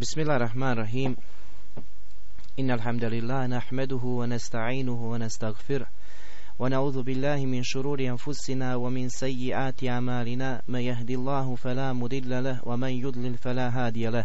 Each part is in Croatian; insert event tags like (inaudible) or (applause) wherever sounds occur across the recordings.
بسم الله الرحمن الرحيم إن الحمد لله نحمده ونستعينه ونستغفره ونعوذ بالله من شرور أنفسنا ومن سيئات أعمالنا من يهدي الله فلا مضل له ومن يضلل فلا هادي له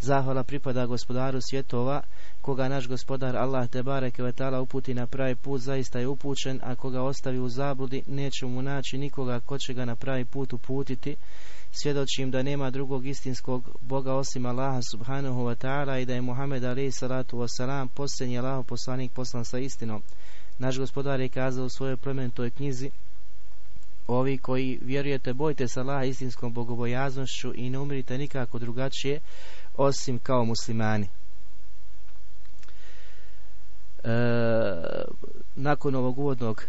Zahvala pripada gospodaru svjetova, koga naš gospodar Allah te bareke vetala uputi na pravi put, zaista je upućen, a koga ostavi u zabludi, neće mu naći nikoga ko će ga na pravi put uputiti. Svjedočim da nema drugog istinskog Boga osim Allaha subhanahu wa ta'ala i da je Muhammed alaih salatu wasalam posljednji Allah poslanik poslan sa istinom. Naš gospodar je kazao u svojoj plemenitoj knjizi Ovi koji vjerujete, bojte se Allaha istinskom bogobojaznošću i ne umirite nikako drugačije osim kao muslimani. E, nakon ovog uvodnog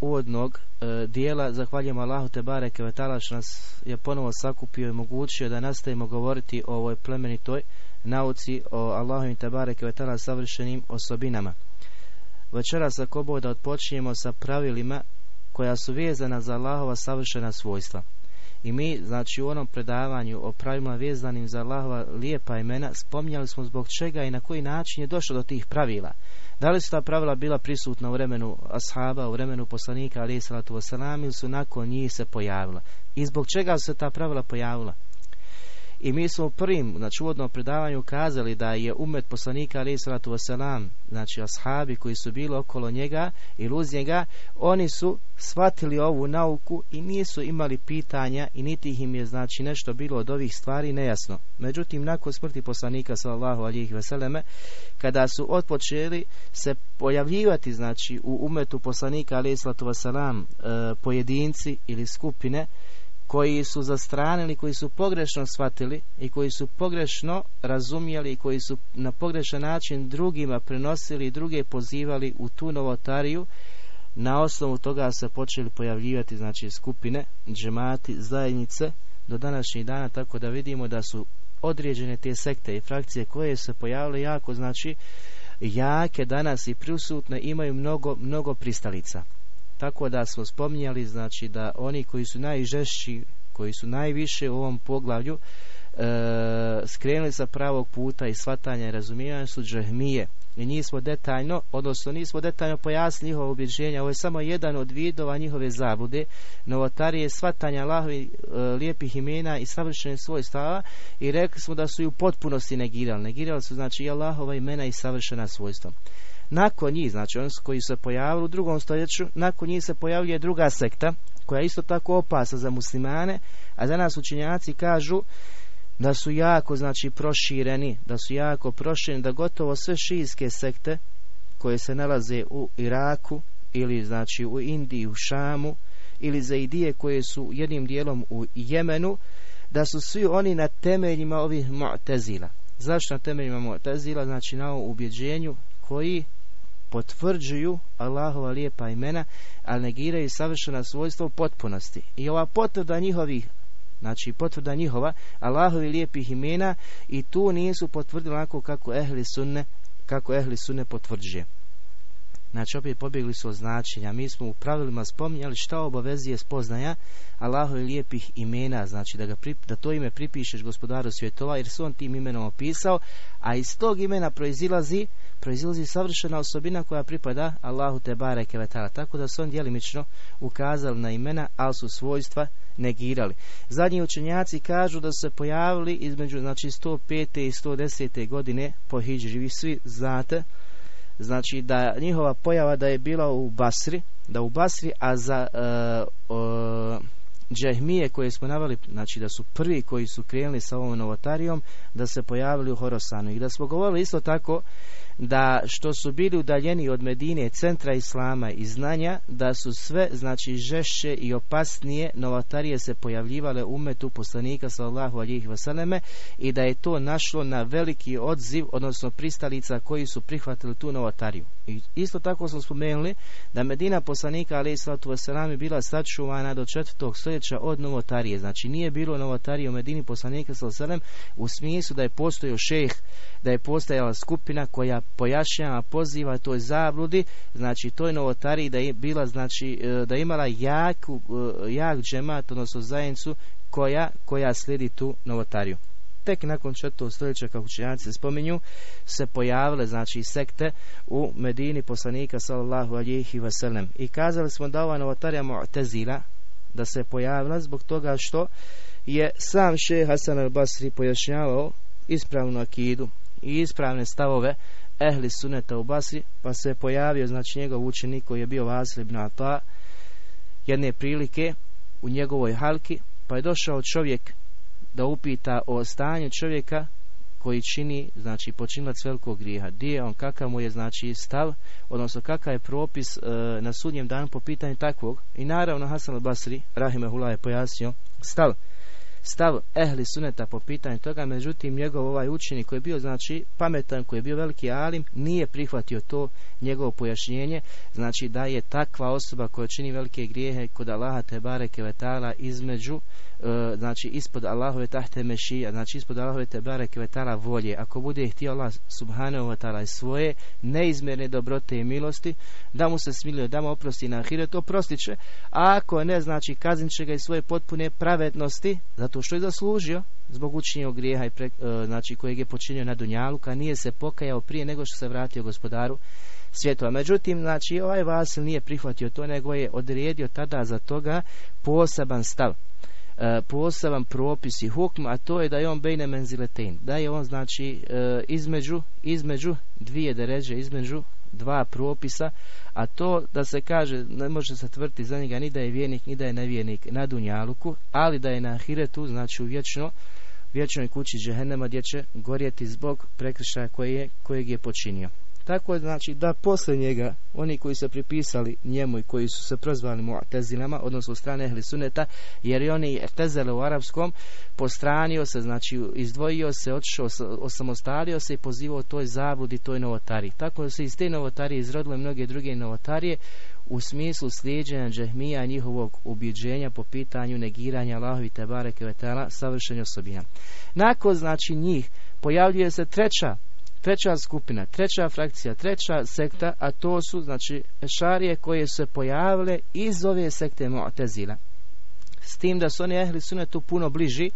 uvodnog e, dijela zahvaljujem Allahu te bareke što nas je ponovo sakupio i mogućio da nastavimo govoriti o ovoj plemenitoj nauci o Allahu te bareke savršenim osobinama. Večeras ako da odpočinjemo sa pravilima koja su vezana za Allahova savršena svojstva. I mi, znači u onom predavanju o pravima vezanim za Allahova lijepa imena, spominjali smo zbog čega i na koji način je došlo do tih pravila. Da li su ta pravila bila prisutna u vremenu ashaba, u vremenu poslanika, ali salatu wasalam, ili su nakon njih se pojavila? I zbog čega su se ta pravila pojavila? I mi smo u prvim, znači uvodnom predavanju kazali da je umet poslanika alaih salatu wasalam, znači ashabi koji su bili okolo njega i uz njega, oni su shvatili ovu nauku i nisu imali pitanja i niti im je znači nešto bilo od ovih stvari nejasno. Međutim, nakon smrti poslanika sallallahu alihi veseleme, kada su otpočeli se pojavljivati znači u umetu poslanika alaih salatu wasalam e, pojedinci ili skupine, koji su zastranili, koji su pogrešno shvatili i koji su pogrešno razumjeli i koji su na pogrešan način drugima prenosili i druge pozivali u tu novotariju, na osnovu toga se počeli pojavljivati znači skupine, džemati, zajednice do današnjih dana, tako da vidimo da su određene te sekte i frakcije koje se pojavile jako znači jake danas i prisutne imaju mnogo, mnogo pristalica. Tako da smo spominjali znači da oni koji su najžešći, koji su najviše u ovom poglavlju e, skrenuli sa pravog puta i svatanja i razumijevanja su džahmije. I njih smo detaljno, odnosno nismo detaljno pojasnili njihova ubjeđenja. Ovo je samo jedan od vidova njihove zabude, novotarije svatanja Allahovi e, lijepih imena i savršenih svojstava i rekli smo da su i u potpunosti negirali. Negirali su znači i Allahova imena i savršena svojstva. Nakon njih, znači oni koji se pojavili u drugom stoljeću, nakon njih se pojavljuje druga sekta koja je isto tako opasna za muslimane, a za nas učenjaci kažu da su jako znači prošireni, da su jako prošireni, da gotovo sve šijske sekte koje se nalaze u Iraku ili znači u Indiji, u Šamu ili za idije koje su jednim dijelom u Jemenu, da su svi oni na temeljima ovih mu'tezila. Zašto na temeljima mu'tezila? Znači na ovom ubjeđenju koji potvrđuju Allahova lijepa imena, ali negiraju savršena svojstva u potpunosti. I ova potvrda njihovih znači potvrda njihova Allahovi lijepih imena i tu nisu potvrdili onako kako ehli sunne kako ehli sunne potvrđuje. Znači opet pobjegli su od značenja. Mi smo u pravilima spominjali šta obavezuje spoznaja Allahovi lijepih imena, znači da, ga da to ime pripišeš gospodaru svjetova jer su on tim imenom opisao, a iz tog imena proizilazi proizilazi savršena osobina koja pripada Allahu te bareke vetala. Tako da su on djelimično ukazali na imena, ali su svojstva negirali. Zadnji učenjaci kažu da su se pojavili između znači 105. i 110. godine po hijđri. Vi svi znate znači da njihova pojava da je bila u Basri, da u Basri, a za uh, džahmije koje smo naveli, znači da su prvi koji su krenuli sa ovom novotarijom, da se pojavili u Horosanu. I da smo govorili isto tako da što su bili udaljeni od Medine centra Islama i znanja da su sve znači žešće i opasnije novotarije se pojavljivale u umetu poslanika sallallahu alihi vseleme i da je to našlo na veliki odziv odnosno pristalica koji su prihvatili tu novotariju i isto tako smo spomenuli da Medina poslanika alihi sallatu je bila sačuvana do četvrtog stoljeća od novotarije. Znači nije bilo novotarije u Medini poslanika sallallahu u smislu da je postojao šejh da je postojala skupina koja pojašnjava, poziva toj zabludi, znači toj novotariji da je bila, znači e, da je imala jaku, e, jak džemat, odnosno zajednicu koja, koja slijedi tu novotariju. Tek nakon četvrtog stoljeća, kako učenjaci spominju, se pojavile, znači, sekte u Medini poslanika, sallallahu alihi wasallam. I kazali smo da ova novotarija Mu'tezila, da se pojavila zbog toga što je sam šeh Hasan al-Basri pojašnjavao ispravnu akidu i ispravne stavove ehli suneta u Basri, pa se pojavio, znači njegov učenik koji je bio Vasil ibn Ata, jedne prilike u njegovoj halki, pa je došao čovjek da upita o stanju čovjeka koji čini, znači počinilac velikog grijeha. Gdje je on, kakav mu je znači stav, odnosno kakav je propis e, na sudnjem danu po pitanju takvog. I naravno Hasan al-Basri, Rahimehullah je pojasnio stav stav ehli suneta po pitanju toga, međutim njegov ovaj učenik koji je bio znači pametan, koji je bio veliki alim, nije prihvatio to njegovo pojašnjenje, znači da je takva osoba koja čini velike grijehe kod Allaha te bareke vetala između E, znači ispod Allahove tahte mešija, znači ispod Allahove te bareke vetala volje. Ako bude htio Allah subhanahu wa ta'ala svoje neizmjerne dobrote i milosti, da mu se smiluje, da mu oprosti na ahiret, oprostit će. A ako ne, znači kaznit će ga i svoje potpune pravednosti, zato što je zaslužio, zbog učinjenog grijeha i pre, e, znači kojeg je počinio na Dunjaluka, nije se pokajao prije nego što se vratio gospodaru svjetova. Međutim, znači ovaj Vasil nije prihvatio to, nego je odredio tada za toga poseban stav. E, poseban propis i hukm, a to je da je on bejne menziletein, da je on znači e, između, između dvije deređe, između dva propisa, a to da se kaže, ne može se tvrti za njega ni da je vjernik, ni da je nevjernik na Dunjaluku, ali da je na Ahiretu, znači u vječno, vječnoj kući džehennema gdje će gorjeti zbog prekršaja koje kojeg je počinio. Tako znači da posle njega oni koji su pripisali njemu i koji su se prozvali Mu'tazilama, odnosno u strane Ehli Suneta, jer i oni Tezele u arapskom postranio se, znači izdvojio se, otišao, osamostalio se i pozivao toj zabludi, toj novotari. Tako da se iz te novotarije izrodile mnoge druge novotarije u smislu slijeđenja džehmija njihovog ubjeđenja po pitanju negiranja Allahovi Tebare Kevetala savršenja osobina. Nakon znači njih pojavljuje se treća treća skupina, treća frakcija, treća sekta, a to su znači šarije koje su se pojavile iz ove sekte Mu'tezila. S tim da su oni ehli tu puno bliži,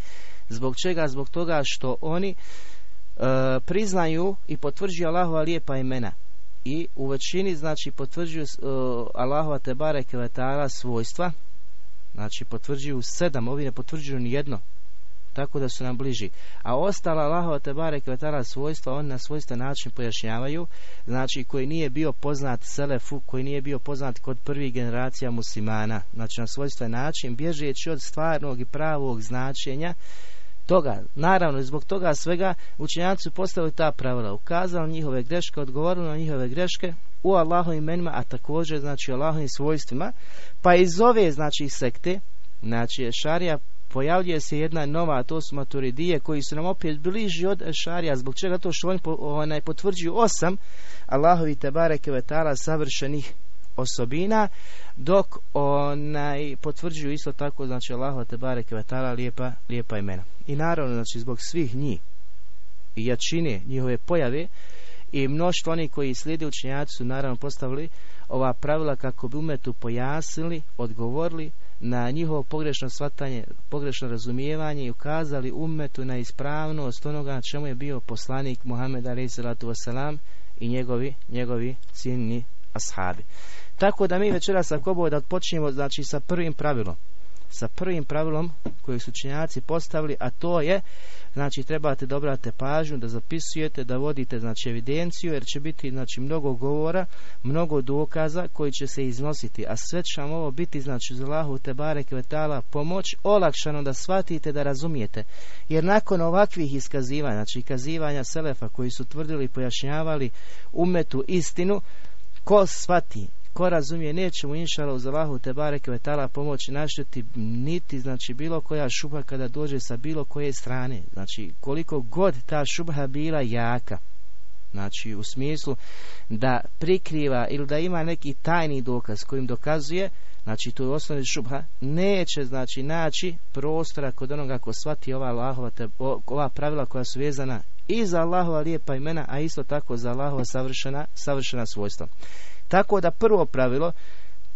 zbog čega? Zbog toga što oni e, priznaju i potvrđuju Allahova lijepa imena i u većini znači potvrđuju uh, Allahova tebare kevetara svojstva znači potvrđuju sedam, ovi ne potvrđuju ni jedno tako da su nam bliži. A ostala Allahova Tebare Kvetala svojstva, on na svojstven način pojašnjavaju, znači koji nije bio poznat Selefu, koji nije bio poznat kod prvih generacija muslimana, znači na svojstven način, bježeći od stvarnog i pravog značenja toga. Naravno, zbog toga svega učenjaci su postavili ta pravila, ukazali njihove greške, odgovorili na njihove greške u Allahovim imenima, a također znači Allahovim svojstvima, pa iz ove znači sekte, znači šarija pojavljuje se jedna nova, to su maturidije koji su nam opet bliži od šarija, zbog čega to što oni onaj, potvrđuju osam Allahovi tebare kevetala savršenih osobina, dok onaj potvrđuju isto tako, znači Allahova tebare kevetala lijepa, lijepa imena. I naravno, znači zbog svih njih i jačine njihove pojave i mnoštvo oni koji slijede učenjaci su naravno postavili ova pravila kako bi umetu pojasnili, odgovorili, na njihovo pogrešno shvatanje, pogrešno razumijevanje i ukazali umetu na ispravnost onoga na čemu je bio poslanik Muhammed a.s. i njegovi, njegovi cijenni ashabi. Tako da mi večeras ako da počinjemo znači sa prvim pravilom. Sa prvim pravilom kojeg su činjaci postavili, a to je znači trebate da obrate pažnju, da zapisujete, da vodite znači evidenciju, jer će biti znači mnogo govora, mnogo dokaza koji će se iznositi, a sve će vam ovo biti znači za Allahu te bareke vetala pomoć olakšano da shvatite, da razumijete. Jer nakon ovakvih iskazivanja, znači ikazivanja selefa koji su tvrdili i pojašnjavali umetu istinu, ko shvati ko razumije neće mu inšala uz Allahu te bareke vetala pomoći našeti niti znači bilo koja šuba kada dođe sa bilo koje strane. Znači koliko god ta šubha bila jaka. Znači u smislu da prikriva ili da ima neki tajni dokaz kojim dokazuje znači to je osnovni šubha neće znači naći prostora kod onoga ko shvati ova Allahova te, ova pravila koja su vezana i za Allahova lijepa imena a isto tako za Allahova savršena, savršena svojstva tako da prvo pravilo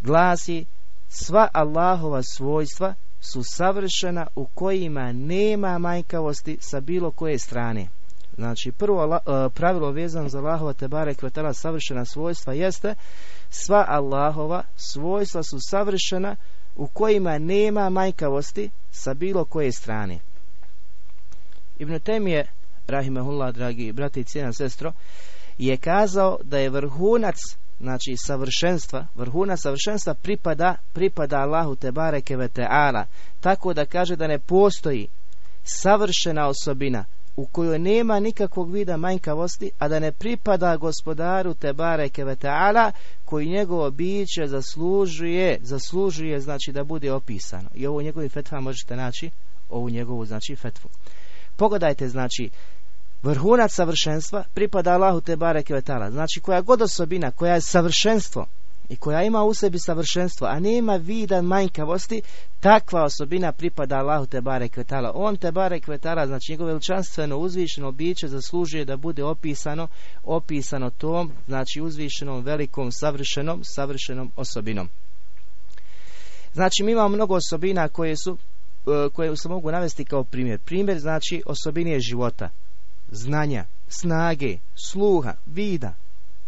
glasi sva Allahova svojstva su savršena u kojima nema manjkavosti sa bilo koje strane. Znači prvo e, pravilo vezano za Allahova tebare kvetala savršena svojstva jeste sva Allahova svojstva su savršena u kojima nema manjkavosti sa bilo koje strane. Ibn Temije, rahimahullah, dragi brati i cijena sestro, je kazao da je vrhunac znači savršenstva, vrhuna savršenstva pripada, pripada Allahu te bareke ve ta'ala. Tako da kaže da ne postoji savršena osobina u kojoj nema nikakvog vida manjkavosti, a da ne pripada gospodaru te bareke ve ta'ala koji njegovo biće zaslužuje, zaslužuje znači da bude opisano. I ovo njegovim fetvama možete naći, ovu njegovu znači fetvu. Pogledajte znači vrhunac savršenstva pripada Allahu te bareke vetala. Znači koja god osobina koja je savršenstvo i koja ima u sebi savršenstvo, a nema vida manjkavosti, takva osobina pripada Allahu te bareke vetala. On te bareke vetala, znači njegovo veličanstveno uzvišeno biće zaslužuje da bude opisano, opisano tom, znači uzvišenom, velikom, savršenom, savršenom osobinom. Znači mi imamo mnogo osobina koje su e, koje se mogu navesti kao primjer. Primjer znači osobine života znanja, snage, sluha, vida,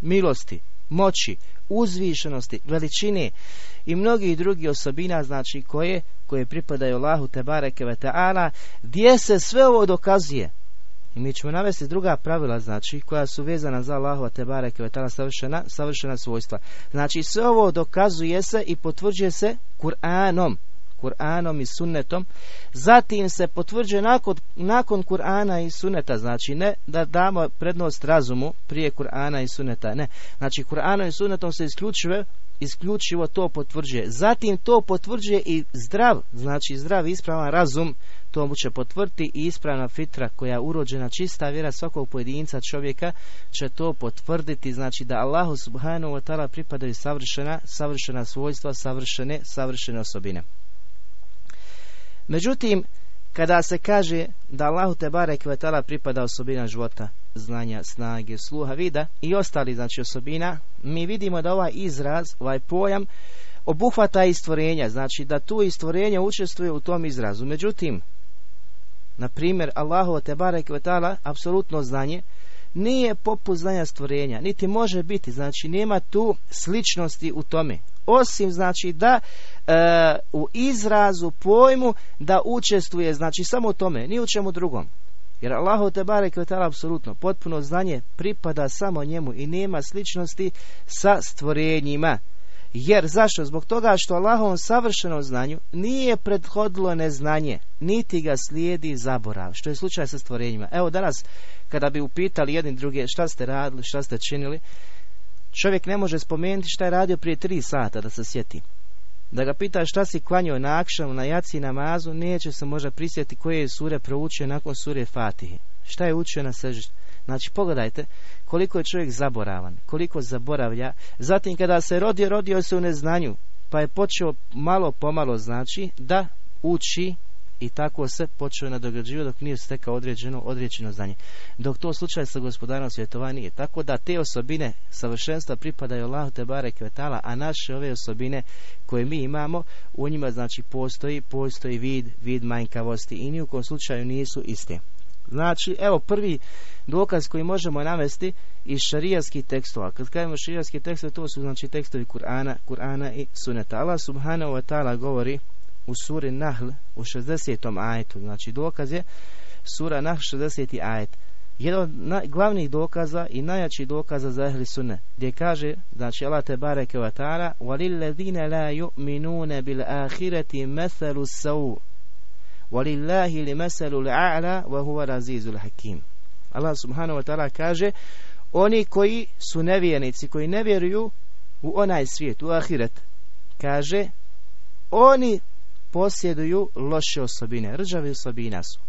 milosti, moći, uzvišenosti, veličine i mnogih drugih osobina znači koje koje pripadaju Allahu te bareke gdje se sve ovo dokazuje. I mi ćemo navesti druga pravila znači koja su vezana za Allahu te bareke savršena savršena svojstva. Znači sve ovo dokazuje se i potvrđuje se Kur'anom Kur'anom i sunnetom, zatim se potvrđuje nakon, nakon Kur'ana i sunneta, znači ne da damo prednost razumu prije Kur'ana i sunneta, ne. Znači Kur'anom i sunnetom se isključivo, isključivo to potvrđuje. Zatim to potvrđuje i zdrav, znači zdrav ispravan razum, to mu će potvrditi i ispravna fitra koja je urođena čista vjera svakog pojedinca čovjeka će to potvrditi znači da Allahu subhanahu wa ta'ala pripadaju savršena, savršena svojstva, savršene, savršene osobine. Međutim, kada se kaže da Allahu te barek vetala pripada osobina života, znanja, snage, sluha, vida i ostali znači osobina, mi vidimo da ovaj izraz, ovaj pojam obuhvata i stvorenja, znači da tu i stvorenje učestvuje u tom izrazu. Međutim, na primjer, Allahu te barek vetala apsolutno znanje nije poput znanja stvorenja, niti može biti, znači nema tu sličnosti u tome. Osim znači da e, u izrazu, pojmu da učestvuje, znači samo u tome, ni u čemu drugom. Jer Allahu te barek apsolutno potpuno znanje pripada samo njemu i nema sličnosti sa stvorenjima. Jer zašto? Zbog toga što Allahovom savršenom znanju nije prethodilo neznanje, niti ga slijedi zaborav, što je slučaj sa stvorenjima. Evo danas, kada bi upitali jedni druge šta ste radili, šta ste činili, čovjek ne može spomenuti šta je radio prije tri sata da se sjeti. Da ga pita šta si klanjao na akšamu, na jaci namazu, neće se možda prisjetiti koje je sure proučio nakon sure Fatihe. Šta je učio na seždi? Znači pogledajte koliko je čovjek zaboravan, koliko zaboravlja. Zatim kada se rodio, rodio se u neznanju, pa je počeo malo pomalo znači da uči i tako se počeo nadograđivati dok nije stekao određeno, određeno znanje. Dok to slučaj sa gospodarom svjetova nije. Tako da te osobine savršenstva pripadaju Allahu te bare kvetala, a naše ove osobine koje mi imamo, u njima znači postoji, postoji vid, vid manjkavosti i ni u kom slučaju nisu iste. Znači, evo prvi dokaz koji možemo navesti iz šarijskih tekstova. Kad kažemo šarijski tekstovi, to su znači tekstovi Kur'ana, Kur'ana i Suneta. Allah subhanahu wa ta'ala govori u suri Nahl u 60. ajetu. Znači dokaz je sura Nahl 60. ajet. Jedan od glavnih dokaza i najjačih dokaza za ehli sunne, gdje kaže, znači Allah te bareke wa ta'ala, وَلِلَّذِينَ لَا يُؤْمِنُونَ بِالْآخِرَةِ مَثَلُ السَّوْءِ وَلِلَّهِ لِمَثَلُ الْأَعْلَى وَهُوَ رَزِيزُ الْحَكِيمِ Allah subhanahu wa ta'ala kaže, oni koji su nevjernici, koji ne vjeruju u onaj svijet, u ahiret, kaže, oni posjeduju loše osobine, rđave osobina su.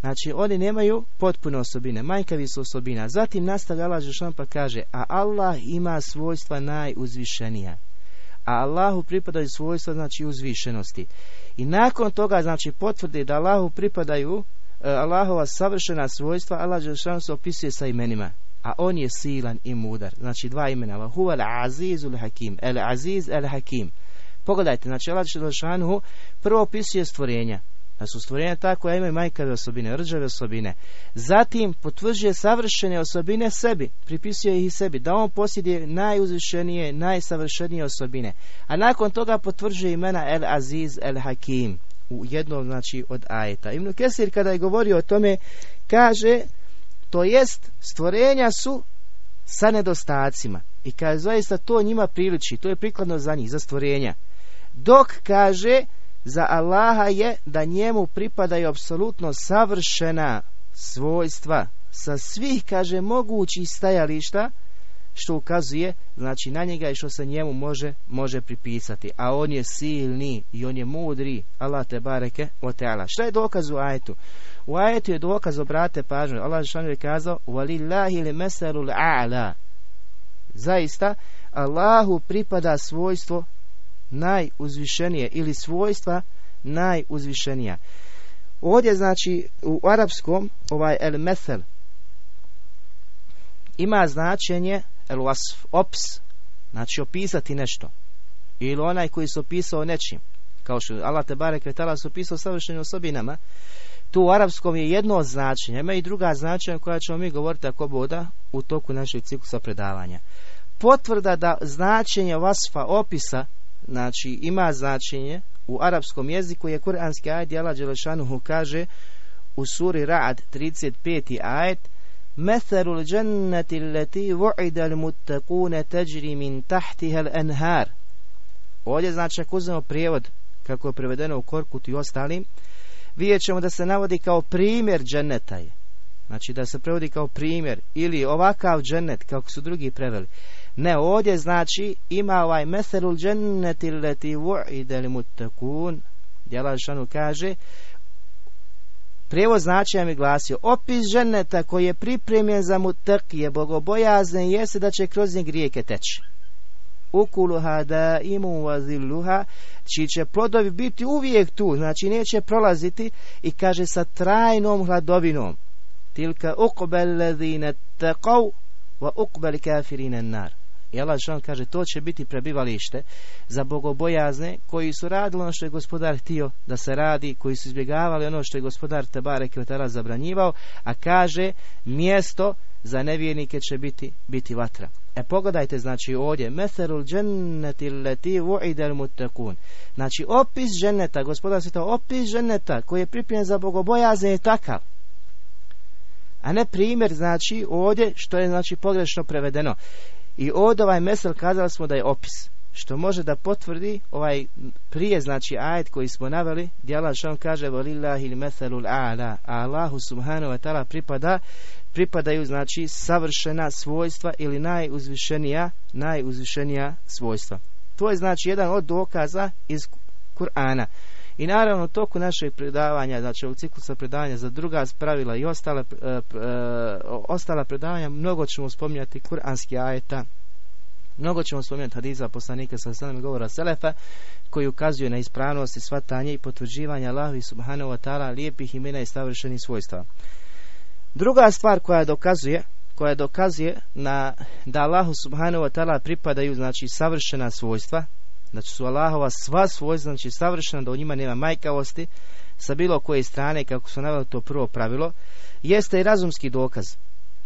Znači, oni nemaju potpune osobine, majkavi su osobina. Zatim nastavlja Allah Žešan pa kaže, a Allah ima svojstva najuzvišenija. A Allahu pripadaju svojstva, znači, uzvišenosti. I nakon toga, znači, potvrdi da Allahu pripadaju e, Allahova savršena svojstva, Allah Žešan se opisuje sa imenima. A on je silan i mudar. Znači, dva imena. Huwa al-aziz hakim El aziz el hakim Pogledajte, znači, Allah Žešanu prvo opisuje stvorenja da su stvorenja ta koja imaju majkave osobine, rđave osobine. Zatim potvrđuje savršene osobine sebi, pripisuje ih sebi, da on posjeduje najuzvišenije, najsavršenije osobine. A nakon toga potvrđuje imena El Aziz, El Hakim u jednom znači od ajeta. Ibn Kesir kada je govorio o tome kaže to jest stvorenja su sa nedostacima i kaže zaista to njima priliči, to je prikladno za njih, za stvorenja. Dok kaže za Allaha je da njemu pripadaju apsolutno savršena svojstva sa svih, kaže, mogućih stajališta, što ukazuje, znači, na njega i što se njemu može, može pripisati. A on je silni i on je mudri, Allah te bareke o teala. Šta je dokaz u ajetu? U ajetu je dokaz, obrate pažnju, Allah šanu je kazao. Zaista, Allahu pripada svojstvo najuzvišenije ili svojstva najuzvišenija. Ovdje znači u arapskom ovaj el mesel ima značenje el wasf, ops, znači opisati nešto. Ili onaj koji se opisao nečim. Kao što Allah te barek vetala se opisao savršenim osobinama. Tu u arapskom je jedno od značenja. Ima i druga značenja koja ćemo mi govoriti ako boda u toku našeg ciklusa predavanja. Potvrda da značenje vasfa opisa znači ima značenje u arapskom jeziku je kuranski ajet Jala Đelešanuhu kaže u suri Ra'ad 35. ajet Metharul džennati leti vu'ida l'muttakune teđri min tahtihal enhar Ovdje znači ako uzmemo prijevod kako je prevedeno u Korkutu i ostalim vidjet ćemo da se navodi kao primjer dženeta je. Znači da se prevodi kao primjer ili ovakav dženet kako su drugi preveli. Ne, ovdje znači ima ovaj meselul dženneti leti vu'ide li mutakun. Djelašanu kaže Prijevoz značaja mi glasio Opis ženeta koji je pripremljen za mutakije bogobojazne jeste da će kroz njeg rijeke teći. Ukuluha da imu vaziluha čiji će plodovi biti uvijek tu, znači neće prolaziti i kaže sa trajnom hladovinom. Tilka uqbel ladhina taqav wa uqbel kafirina nar. I Allah kaže to će biti prebivalište za bogobojazne koji su radili ono što je gospodar htio da se radi, koji su izbjegavali ono što je gospodar Tebare Kvetara zabranjivao, a kaže mjesto za nevjernike će biti, biti vatra. E pogledajte znači ovdje Metherul dženneti leti vu'idel mutakun. Znači opis ženeta, gospodar to opis ženeta koji je pripremljen za bogobojazne je takav. A ne primjer znači ovdje što je znači pogrešno prevedeno. I od ovaj mesel kazali smo da je opis. Što može da potvrdi ovaj prije znači ajet koji smo naveli gdje Allah što kaže volillahi il meselul a'la a Allahu subhanahu wa ta'ala pripada pripadaju znači savršena svojstva ili najuzvišenija najuzvišenija svojstva. To je znači jedan od dokaza iz Kur'ana. I naravno u toku našeg predavanja, znači u ciklusa predavanja za druga pravila i ostale, e, e, ostala predavanja, mnogo ćemo spominjati kuranski ajeta, mnogo ćemo spominjati hadiza poslanika sa sanem govora Selefa, koji ukazuje na ispravnost i svatanje i potvrđivanje Allahu subhanahu wa ta'ala lijepih imena i savršenih svojstva. Druga stvar koja dokazuje koja dokazuje na da Allahu subhanahu wa ta'ala pripadaju znači savršena svojstva Znači su Allahova sva svojstva, znači savršena, da u njima nema majkavosti, sa bilo koje strane, kako su naveli to prvo pravilo, jeste i razumski dokaz.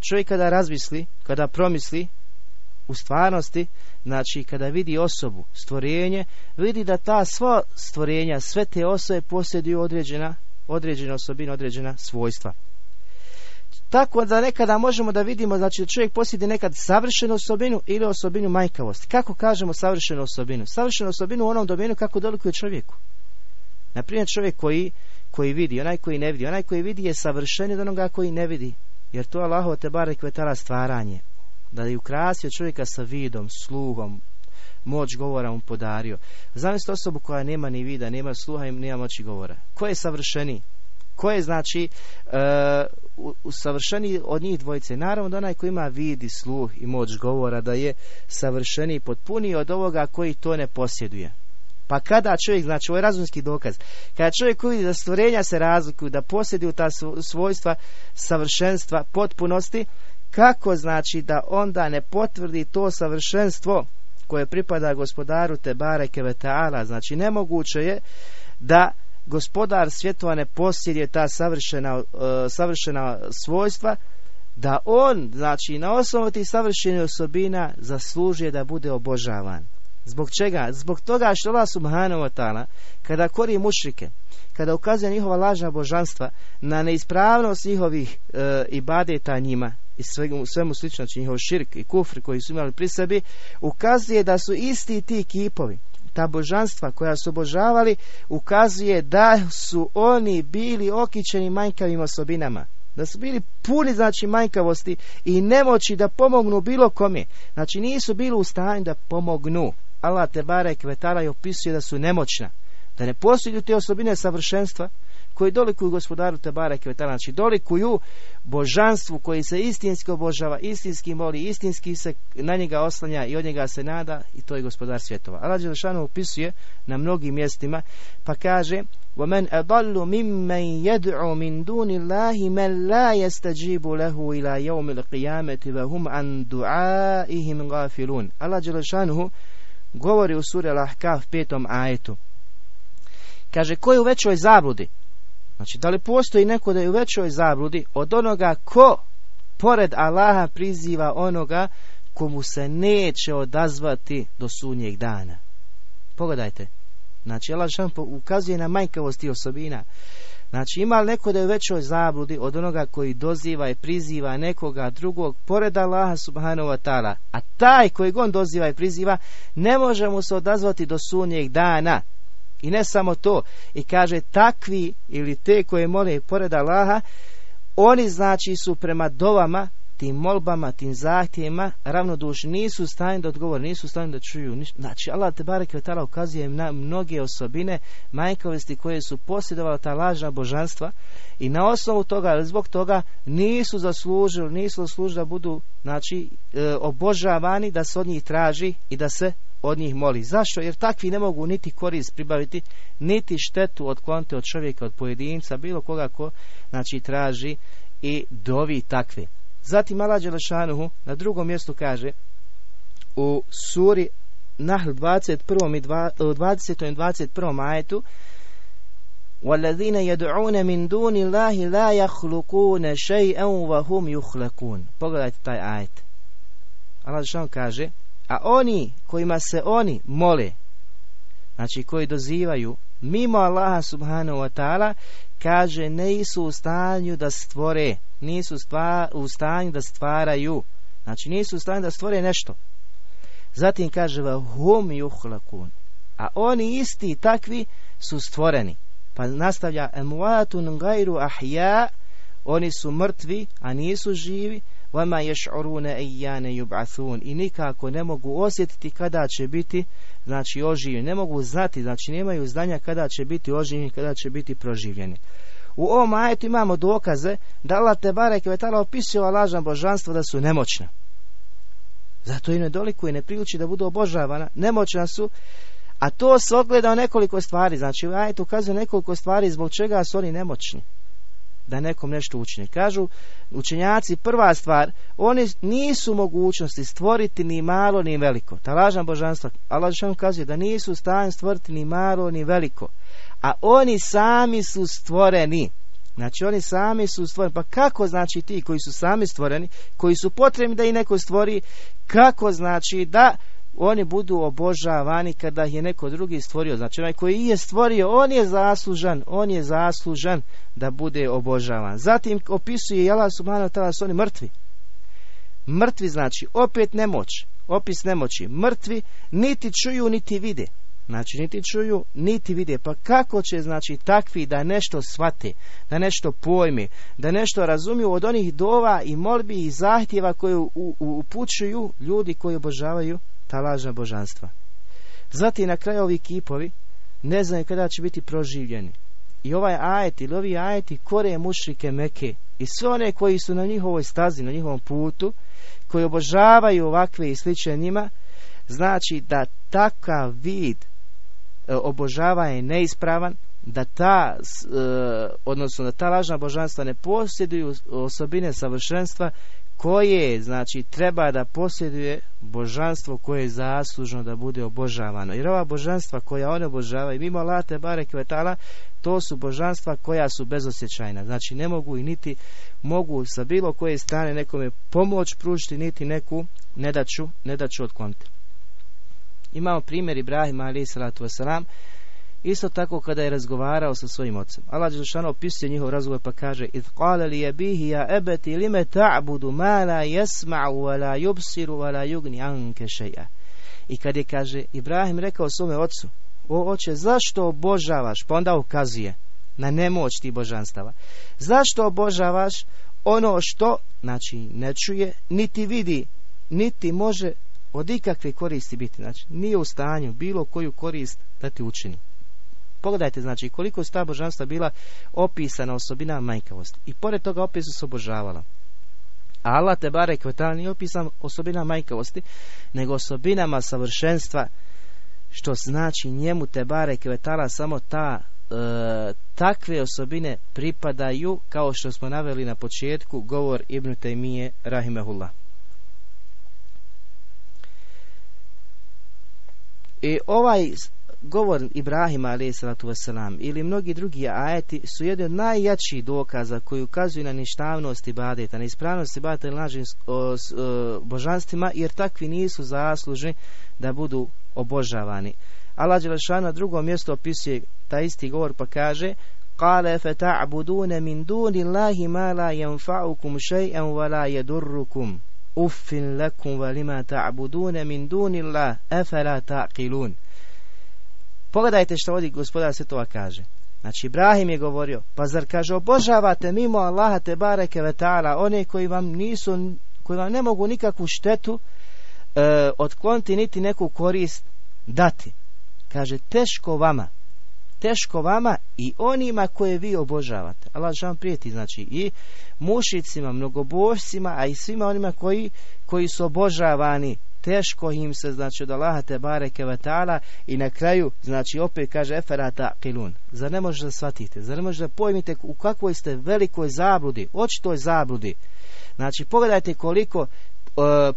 Čovjek kada razmisli, kada promisli, u stvarnosti, znači kada vidi osobu, stvorenje, vidi da ta sva stvorenja, sve te osobe posjeduju određena, određena osobina, određena svojstva. Tako da nekada možemo da vidimo znači da čovjek posjedi nekad savršenu osobinu ili osobinu majkavosti. Kako kažemo savršenu osobinu? Savršenu osobinu u onom domenu kako dolikuje čovjeku. Naprimjer čovjek koji, koji vidi, onaj koji ne vidi. Onaj koji vidi je savršen od onoga koji ne vidi. Jer to je Allahovo te bare kvetala stvaranje. Da je ukrasio čovjeka sa vidom, sluhom, moć govora mu podario. Zamislite osobu koja nema ni vida, nema sluha i nema moći govora. Ko je savršeniji? Ko je znači uh, usavršeniji od njih dvojice? Naravno da onaj koji ima vid i sluh i moć govora da je savršeniji potpuniji od ovoga koji to ne posjeduje. Pa kada čovjek, znači ovo je razumski dokaz, kada čovjek vidi da stvorenja se razlikuju, da posjeduju ta svojstva savršenstva, potpunosti, kako znači da onda ne potvrdi to savršenstvo koje pripada gospodaru te bareke veteala, znači nemoguće je da gospodar svjetova ne posjeduje ta savršena, uh, savršena svojstva, da on, znači na osnovu tih savršenih osobina zaslužuje da bude obožavan. Zbog čega? Zbog toga što Allah subhanahu wa ta'ala kada kori mušrike, kada ukazuje njihova lažna božanstva na neispravnost njihovih e, ibadeta njima i svemu, svemu slično, znači njihov širk i kufr koji su imali pri sebi, ukazuje da su isti ti kipovi, ta božanstva koja su obožavali, ukazuje da su oni bili okićeni manjkavim osobinama da su bili puni znači manjkavosti i nemoći da pomognu bilo kome. Znači nisu bili u stanju da pomognu. Allah te barek vetala i opisuje da su nemoćna, da ne posjeduju te osobine savršenstva koji dolikuju gospodaru te barek vetala, znači dolikuju božanstvu koji se istinski obožava, istinski moli, istinski se na njega oslanja i od njega se nada i to je gospodar svjetova. Allah Đelešanu opisuje na mnogim mjestima pa kaže ومن أضل ممن يدعو من دون الله من لا يستجيب له إلى يوم القيامة وهم عن دعائهم غافلون Allah Đelešanu govori u suri Al-Ahkaf petom ajetu. Kaže, ko je u većoj zabludi? Znači, da li postoji neko da je u većoj zabludi od onoga ko, pored Allaha, priziva onoga komu se neće odazvati do sunnjeg dana? Pogledajte. Znači, Allah ukazuje na manjkavost i osobina. Znači ima li neko da je u većoj zabludi od onoga koji doziva i priziva nekoga drugog pored Allaha subhanahu wa ta'ala. A taj koji on doziva i priziva ne može mu se odazvati do sunnjeg dana. I ne samo to. I kaže takvi ili te koje mole pored Allaha oni znači su prema dovama tim molbama, tim zahtjevima ravnodušni, nisu u stanju da odgovore, nisu u stanju da čuju. Znači, Allah te barek vetala ukazuje na mnoge osobine majkovosti koje su posjedovala ta lažna božanstva i na osnovu toga, ali zbog toga nisu zaslužili, nisu zaslužili da budu znači, e, obožavani, da se od njih traži i da se od njih moli. Zašto? Jer takvi ne mogu niti korist pribaviti, niti štetu otkloniti od čovjeka, od pojedinca, bilo koga ko znači, traži i dovi takve. Zatim Allah Đelešanuhu na drugom mjestu kaže u suri Nahl 21. i 20. i 21. ajetu وَالَّذِينَ يَدْعُونَ مِن دُونِ اللَّهِ لَا يَخْلُقُونَ شَيْئًا وَهُمْ يُخْلَقُونَ Pogledajte taj ajet. Allah Đelešanuhu kaže a oni kojima se oni mole znači koji dozivaju mimo Allaha subhanahu wa ta'ala kaže nisu u stanju da stvore nisu u stanju da stvaraju. Znači nisu u stanju da stvore nešto. Zatim kaže hum yuhlakun a oni isti takvi su stvoreni. Pa nastavlja emuatun gajru ahja oni su mrtvi a nisu živi vama yash'uruna ayyana yub'athun i nikako ne mogu osjetiti kada će biti znači oživljeni. Ne mogu znati znači nemaju znanja kada će biti oživljeni kada će biti proživljeni. U ovom ajetu imamo dokaze da Allah te barek vetala opisuje lažna božanstva da su nemoćna. Zato i ne i ne priliči da budu obožavana. Nemoćna su a to se ogleda u nekoliko stvari. Znači u ajetu ukazuje nekoliko stvari zbog čega su oni nemoćni da nekom nešto učine. Kažu učenjaci, prva stvar, oni nisu mogućnosti stvoriti ni malo ni veliko. Ta lažna božanstva, Allah kazuje da nisu u stanju stvoriti ni malo ni veliko. A oni sami su stvoreni. Znači oni sami su stvoreni. Pa kako znači ti koji su sami stvoreni, koji su potrebni da i neko stvori, kako znači da oni budu obožavani kada je neko drugi stvorio. Znači onaj koji je stvorio, on je zaslužan, on je zaslužan da bude obožavan. Zatim opisuje Allah subhanahu ta'ala su oni mrtvi. Mrtvi znači opet nemoć, opis nemoći. Mrtvi niti čuju niti vide. Znači niti čuju, niti vide. Pa kako će znači takvi da nešto shvate, da nešto pojme, da nešto razumiju od onih dova i molbi i zahtjeva koje upućuju ljudi koji obožavaju ta lažna božanstva. Zatim na kraju ovi kipovi ne znaju kada će biti proživljeni. I ovaj ajet ili ovi ajeti kore mušrike meke i sve one koji su na njihovoj stazi, na njihovom putu, koji obožavaju ovakve i slične njima, znači da takav vid e, obožava je neispravan, da ta, e, odnosno da ta lažna božanstva ne posjeduju osobine savršenstva koje znači treba da posjeduje božanstvo koje je zaslužno da bude obožavano. Jer ova božanstva koja one obožavaju, mimo late bare kvetala, to su božanstva koja su bezosjećajna. Znači ne mogu i niti mogu sa bilo koje strane nekome pomoć pružiti, niti neku nedaću, nedaću otkloniti. Imamo primjer Ibrahima salatu wasalam, Isto tako kada je razgovarao sa svojim ocem. Allah Đelšano opisuje njihov razgovor pa kaže Id qala li jebihi ja ebeti lime ta'budu ma la jesma'u wa la yubsiru wa la yugni anke šeja. I kad je kaže Ibrahim rekao svome ocu O oče zašto obožavaš? Pa onda ukazuje na nemoć tih božanstava. Zašto obožavaš ono što znači ne čuje niti vidi niti može od ikakve koristi biti. Znači nije u stanju bilo koju korist da ti učini. Pogledajte, znači, koliko su ta božanstva bila opisana osobina majkavosti. I pored toga opet su se obožavala. Allah te bare kvetala nije opisan osobina majkavosti, nego osobinama savršenstva, što znači njemu te bare kvetala samo ta e, takve osobine pripadaju, kao što smo naveli na početku, govor Ibn Taymije Rahimehullah. I ovaj govor Ibrahima a.s. ili mnogi drugi ajeti su jedni od najjačih dokaza koji ukazuju na ništavnost ibadeta, na ispravnost ibadeta i lažim božanstvima, jer takvi nisu zaslužni da budu obožavani. Allah Đelešan na drugom mjestu opisuje taj isti govor pa kaže Kale feta'budune min duni Allahi ma la yanfa'ukum še'en wa la yadurrukum uffin lakum wa lima ta'budune min duni Allah ta'qilun Pogledajte što ovdje gospodar Svetova kaže. Znači Ibrahim je govorio, pa zar kaže obožavate mimo Allaha te bareke vetala one koji vam nisu, koji vam ne mogu nikakvu štetu e, otkloniti niti neku korist dati. Kaže teško vama, teško vama i onima koje vi obožavate. Allah vam prijeti, znači i mušicima, mnogobožcima, a i svima onima koji, koji su obožavani teško im se znači od Allaha te bareke vatala i na kraju znači opet kaže eferata kilun zar ne možete da shvatite? Zar ne možete pojmite u kakvoj ste velikoj zabludi očitoj zabludi? Znači pogledajte koliko uh,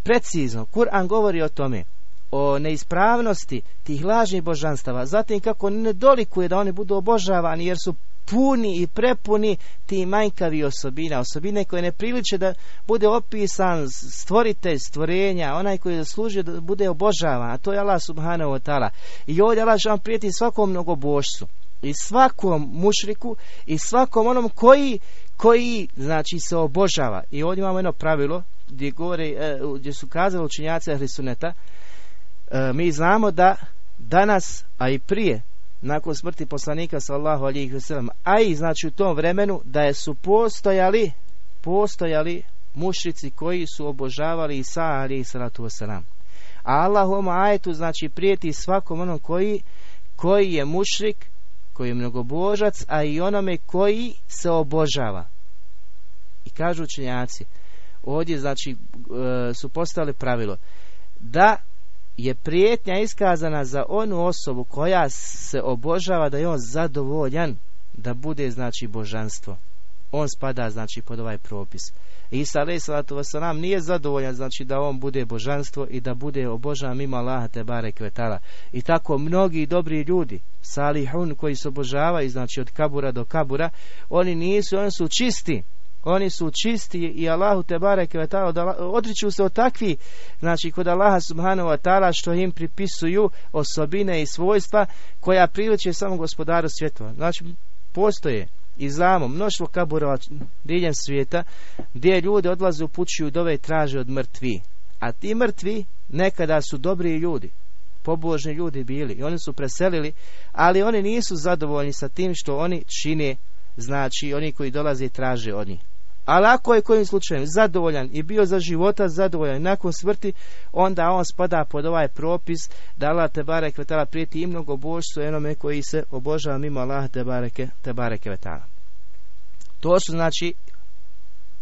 precizno Kur'an govori o tome o neispravnosti tih lažnih božanstava, zatim kako ne dolikuje da oni budu obožavani jer su puni i prepuni ti manjkavi osobina, osobine koje ne priliče da bude opisan stvoritelj stvorenja, onaj koji zaslužuje da bude obožavan, a to je Allah subhanahu wa ta'ala. I ovdje Allah vam prijeti svakom mnogobožcu i svakom mušriku i svakom onom koji koji znači se obožava. I ovdje imamo jedno pravilo gdje govore, e, gdje su kazali učinjaci Ahlisuneta, e, mi znamo da danas, a i prije nakon smrti poslanika sallahu alijih wasallam, a i znači u tom vremenu da je su postojali postojali mušrici koji su obožavali Isa alijih salatu wasallam. A Allah u ajetu znači prijeti svakom onom koji, koji je mušrik, koji je mnogobožac, a i onome koji se obožava. I kažu učenjaci, ovdje znači e, su postale pravilo da je prijetnja iskazana za onu osobu koja se obožava da je on zadovoljan da bude znači božanstvo. on spada znači pod ovaj propis. Isa salatu wasalam nije zadovoljan znači da on bude božanstvo i da bude obožavan mimo Allaha te bare kvetala. I tako mnogi dobri ljudi, salihun koji se obožavaju znači od kabura do kabura, oni nisu, oni su čisti. Oni su čisti i Allahu te bareke odriču se od takvi znači kod Allaha subhanahu wa ta'ala što im pripisuju osobine i svojstva koja priliče samo gospodaru svjetova. Znači postoje i znamo mnoštvo kaburova diljem svijeta gdje ljudi odlaze upućuju dove i traže od mrtvi. A ti mrtvi nekada su dobri ljudi, pobožni ljudi bili i oni su preselili, ali oni nisu zadovoljni sa tim što oni čine, znači oni koji dolaze i traže od njih. Ali ako je kojim slučajem zadovoljan i bio za života zadovoljan nakon smrti, onda on spada pod ovaj propis da Allah te barek vetala prijeti i mnogo božstvo onome koji se obožava mimo Allah te bareke, te bareke vetala. To su znači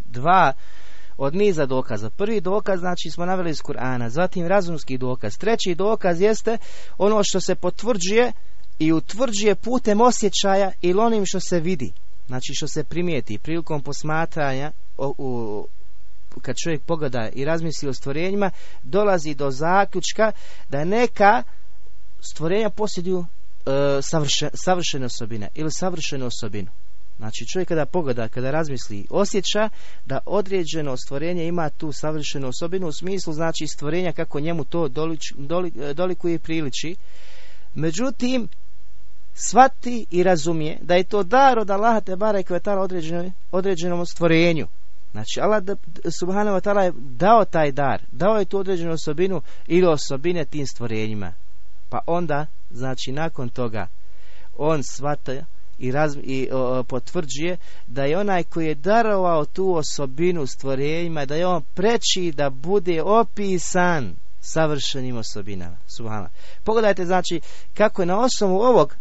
dva od niza dokaza. Prvi dokaz znači smo naveli iz Kur'ana, zatim razumski dokaz. Treći dokaz jeste ono što se potvrđuje i utvrđuje putem osjećaja ili onim što se vidi znači što se primijeti prilikom posmatranja o, u, kad čovjek pogleda i razmisli o stvorenjima dolazi do zaključka da neka stvorenja posjeduju e, savršene osobine ili savršenu osobinu Znači čovjek kada pogleda, kada razmisli, osjeća da određeno stvorenje ima tu savršenu osobinu u smislu znači stvorenja kako njemu to dolikuje i priliči. Međutim, shvati i razumije da je to dar od Allaha te bare određenom, određenom stvorenju. Znači Allah subhanahu wa ta'ala je dao taj dar, dao je tu određenu osobinu ili osobine tim stvorenjima. Pa onda, znači nakon toga, on shvata i, i potvrđuje da je onaj koji je darovao tu osobinu stvorenjima, da je on preći da bude opisan savršenim osobinama. Subhana. Pogledajte znači kako je na osnovu ovog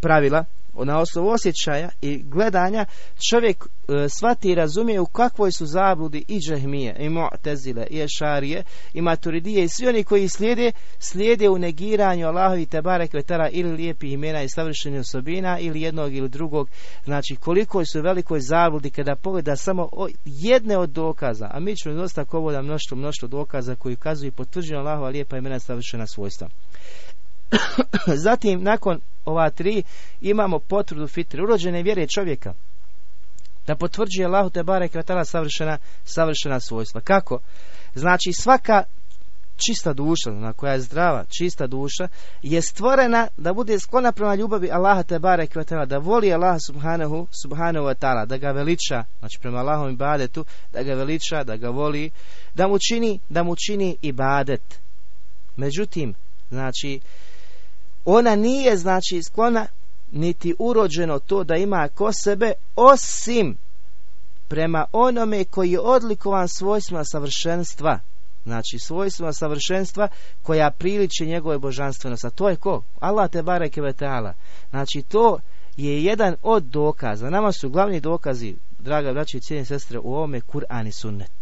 pravila na osnovu osjećaja i gledanja čovjek e, shvati i razumije u kakvoj su zabludi i džehmije, i mu'tezile, i ešarije, i maturidije i svi oni koji slijede, slijede u negiranju Allahovi tebare kvetara ili lijepih imena i savršenih osobina ili jednog ili drugog. Znači koliko su velikoj zabludi kada pogleda samo jedne od dokaza, a mi ćemo dosta kovoda mnoštvo, mnoštvo dokaza koji ukazuju i potvrđuju Allahova lijepa imena i savršena svojstva. (coughs) Zatim, nakon ova tri, imamo potvrdu fitri, urođene vjere čovjeka. Da potvrđuje Allahu te bare kratala savršena, savršena svojstva. Kako? Znači, svaka čista duša, na koja je zdrava, čista duša, je stvorena da bude sklona prema ljubavi Allaha te bare kratala, da voli Allaha subhanahu, subhanahu wa ta'ala, da ga veliča, znači prema Allahom ibadetu, da ga veliča, da ga voli, da mu čini, da mu čini ibadet. Međutim, znači, ona nije znači sklona niti urođeno to da ima ko sebe osim prema onome koji je odlikovan svojstvima savršenstva. Znači svojstvima savršenstva koja priliče njegove božanstvenosti a to je ko? Allah te bareke ve znači to je jedan od dokaza. Nama su glavni dokazi draga braći i cijene sestre u ovome Kur'an i sunnet.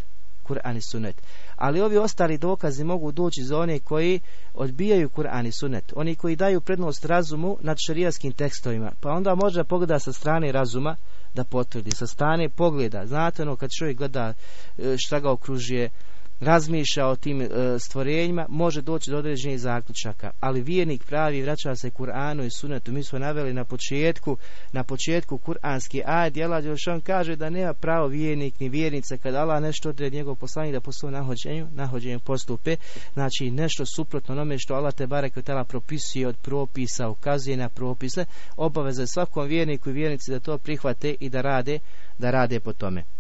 Kur'an i sunnet ali ovi ostali dokazi mogu doći za one koji odbijaju Kur'an i Sunet, oni koji daju prednost razumu nad šarijaskim tekstovima, pa onda može pogleda sa strane razuma da potvrdi, sa strane pogleda, znate ono kad čovjek gleda e, šta ga okružuje, razmišlja o tim e, stvorenjima, može doći do određenih zaključaka. Ali vjernik pravi vraća se Kur'anu i Sunetu. Mi smo naveli na početku, na početku kuranski ajd, Allah on kaže da nema pravo vjernik ni vjernica kada Allah nešto odredi njegov poslanik da po svom nahođenju, nahođenju postupe, znači nešto suprotno onome što Allah te barek tela propisuje od propisa, ukazuje na propise, obaveze svakom vjerniku i vjernici da to prihvate i da rade, da rade po tome.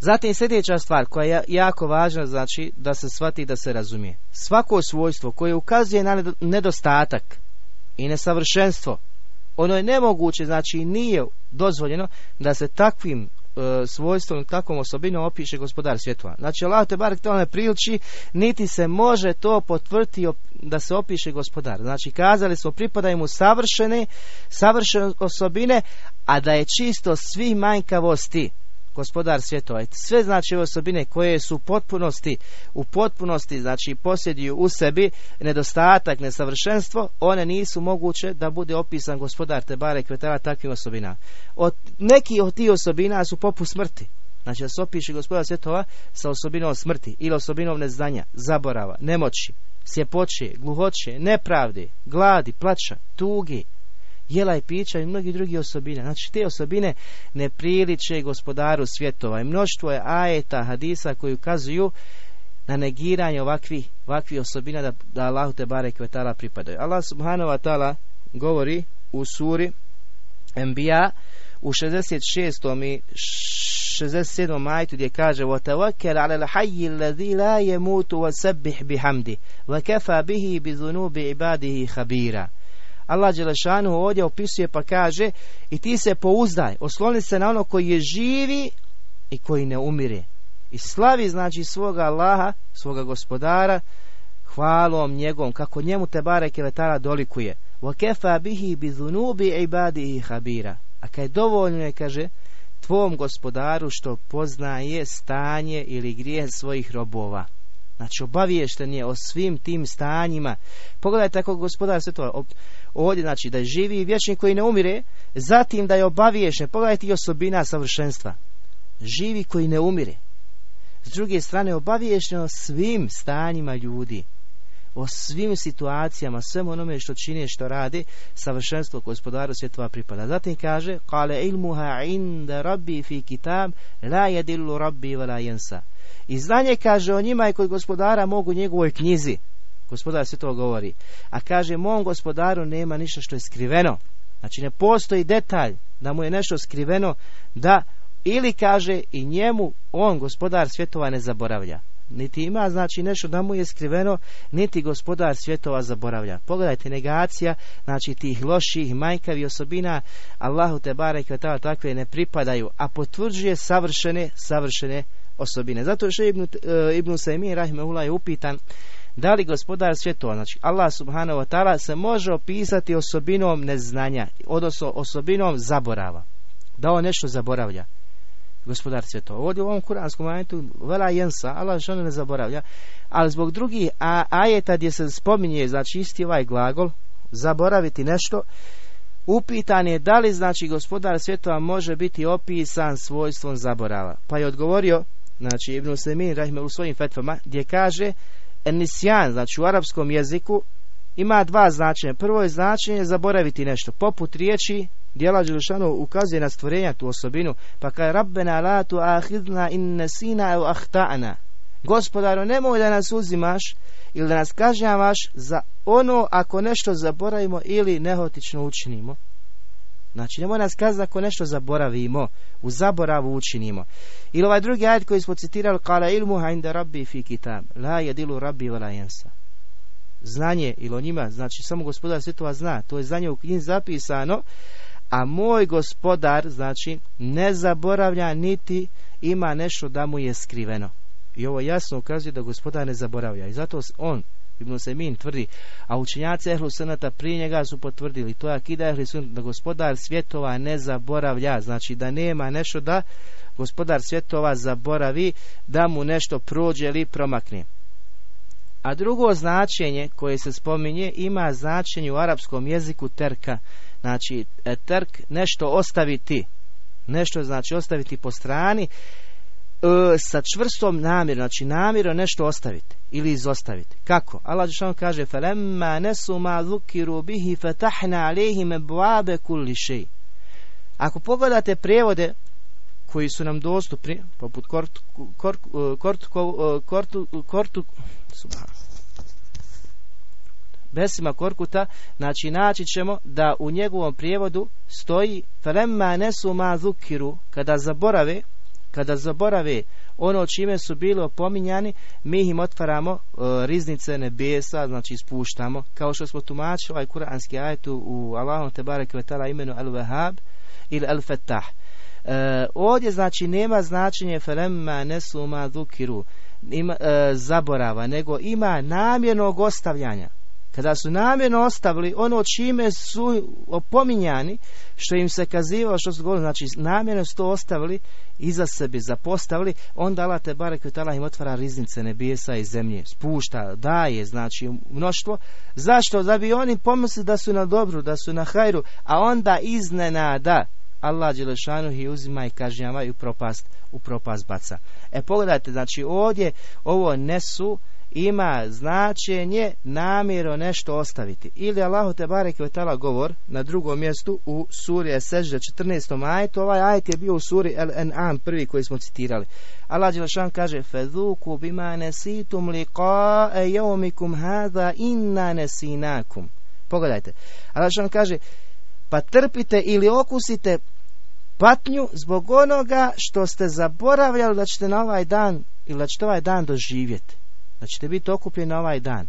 Zatim sljedeća stvar koja je jako važna znači da se shvati da se razumije. Svako svojstvo koje ukazuje na nedostatak i nesavršenstvo ono je nemoguće, znači nije dozvoljeno da se takvim e, svojstvom, takvom osobinom opiše gospodar svjetova. Znači Allah te bar to priliči, niti se može to potvrditi da se opiše gospodar. Znači kazali smo pripadaju mu savršene, savršene osobine, a da je čisto svih manjkavosti gospodar svjetova. Sve znači osobine koje su u potpunosti, u potpunosti znači posjeduju u sebi nedostatak, nesavršenstvo, one nisu moguće da bude opisan gospodar Tebare Kvetala takvim osobina. Od, neki od tih osobina su poput smrti. Znači da se opiše gospodar svjetova sa osobinom smrti ili osobinom neznanja, zaborava, nemoći, sjepoće, gluhoće, nepravde, gladi, plaća, tugi, jela i pića i mnogi drugi osobine. Znači te osobine ne priliče gospodaru svjetova i mnoštvo je ajeta, hadisa koji ukazuju na negiranje ovakvih, ovakvih osobina da, da Allahu te barek vetala pripadaju. Allah subhanahu wa ta'ala govori u suri Enbiya u 66. i 67. majtu gdje kaže وَتَوَكَّلْ عَلَى الْحَيِّ الَّذِي لَا يَمُوتُ وَسَبِّحْ بِحَمْدِ وَكَفَى بِهِ بِذُنُوبِ عِبَادِهِ خَبِيرًا Allah Đelešanu ovdje opisuje pa kaže i ti se pouzdaj, osloni se na ono koji je živi i koji ne umire. I slavi znači svoga Allaha, svoga gospodara, hvalom njegovom, kako njemu te bareke vetara dolikuje. kefa bihi bizunubi ibadihi habira. A kaj dovoljno je, kaže, tvom gospodaru što poznaje stanje ili grijeh svojih robova. Znači obaviješten je o svim tim stanjima. Pogledajte kako gospodar se to ovdje, znači da je živi i vječni koji ne umire, zatim da je obaviješten. Pogledajte i osobina savršenstva. Živi koji ne umire. S druge strane obaviješten o svim stanjima ljudi o svim situacijama, svemu onome što čini što radi, savršenstvo gospodaru svjetova pripada. Zatim kaže, kale ilmuha inda rabbi fi kitab, la jedillu rabbi la jensa. I znanje kaže o njima i kod gospodara mogu njegovoj knjizi. Gospodar se to govori. A kaže, mom gospodaru nema ništa što je skriveno. Znači ne postoji detalj da mu je nešto skriveno da ili kaže i njemu on gospodar svjetova ne zaboravlja niti ima znači nešto da mu je skriveno, niti gospodar svjetova zaboravlja. Pogledajte negacija, znači tih loših, majkavi osobina, Allahu te barek takve ne pripadaju, a potvrđuje savršene, savršene osobine. Zato što Ibn, e, Ibn Sajmi Rahimahullah je upitan da li gospodar svjetova, znači Allah subhanahu wa ta'ala se može opisati osobinom neznanja, odnosno osobinom zaborava. Da on nešto zaboravlja gospodar svjetova. Ovdje u ovom kuranskom ajetu vela jensa, Allah što ne zaboravlja, ali zbog drugih ajeta gdje se spominje, znači isti ovaj glagol, zaboraviti nešto, upitan je da li znači gospodar svjetova može biti opisan svojstvom zaborava. Pa je odgovorio, znači Ibn Semin Rahime u svojim fetvama, gdje kaže enisjan, znači u arapskom jeziku, ima dva značenja. Prvo je značenje zaboraviti nešto, poput riječi Dijela Đelešanu ukazuje na stvorenja tu osobinu, pa kaže Rabbena la tu ahidna in nesina u ahta'na. Gospodaru, nemoj da nas uzimaš ili da nas kažnjavaš za ono ako nešto zaboravimo ili nehotično učinimo. Znači, nemoj nas kazati ako nešto zaboravimo, u zaboravu učinimo. Ili ovaj drugi ajd koji smo citirali, kala ilmu inda rabbi fi kitab, la jedilu rabbi la jensa. Znanje ili o njima, znači samo gospodar svjetova zna, to je znanje u knjizi zapisano, a moj gospodar, znači, ne zaboravlja niti ima nešto da mu je skriveno. I ovo jasno ukazuje da gospodar ne zaboravlja. I zato on, Ibn Semin, tvrdi, a učenjaci Ehlu Sunata prije njega su potvrdili, to je akida Ehlu Sunata, da gospodar svjetova ne zaboravlja, znači da nema nešto da gospodar svjetova zaboravi, da mu nešto prođe ili promakne. A drugo značenje koje se spominje ima značenje u arapskom jeziku terka, znači e, trk nešto ostaviti nešto znači ostaviti po strani e, sa čvrstom namjerom znači namjerom nešto ostaviti ili izostaviti kako? Allah on kaže ma dhukiru bihi fatahna alejhim abwaaba kulli shay. Ako pogledate prijevode koji su nam dostupni poput kort, kort, kort, kort, kort, kort, Besima Korkuta, znači naći ćemo da u njegovom prijevodu stoji Felemma nesu ma zukiru, kada zaborave, kada zaborave ono čime su bili opominjani, mi im otvaramo e, riznice nebesa, znači ispuštamo, kao što smo tumačili ovaj kuranski ajetu u Allahom te barek vetala imenu Al-Wahab ili Al-Fatah. E, ovdje znači nema značenje felemma nesu ma zukiru, ima, e, zaborava, nego ima namjernog ostavljanja kada su namjerno ostavili ono čime su opominjani, što im se kazivalo, što su govorili, znači namjerno su to ostavili iza sebe, zapostavili, onda Allah te barek im otvara riznice nebesa i zemlje, spušta, daje, znači mnoštvo. Zašto? Da bi oni pomislili da su na dobru, da su na hajru, a onda iznenada Allah Đelešanu i uzima i kažnjava i u propast, u propast baca. E pogledajte, znači ovdje ovo nesu ima značenje namjero nešto ostaviti. Ili Allahu te barek tala govor na drugom mjestu u suri Sežde 14. ajetu. Ovaj ajet je bio u suri El En'am prvi koji smo citirali. Allah Đelešan kaže Fedhuku bima nesitum jeumikum hada inna nesinakum. Pogledajte. Allah kaže pa trpite ili okusite patnju zbog onoga što ste zaboravljali da ćete na ovaj dan ili da ćete ovaj dan doživjeti da ćete biti okupljeni ovaj dan.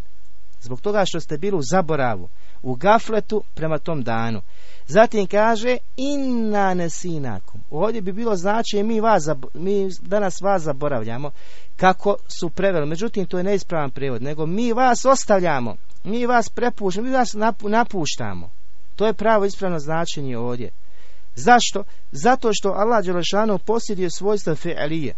Zbog toga što ste bili u zaboravu, u gafletu prema tom danu. Zatim kaže inna nesinakum. Ovdje bi bilo znači mi, vas, mi danas vas zaboravljamo kako su preveli. Međutim, to je neispravan prevod. Nego mi vas ostavljamo. Mi vas prepuštamo. Mi vas napuštamo. To je pravo ispravno značenje ovdje. Zašto? Zato što Allah Đelešanu posjeduje svojstva fe'alije.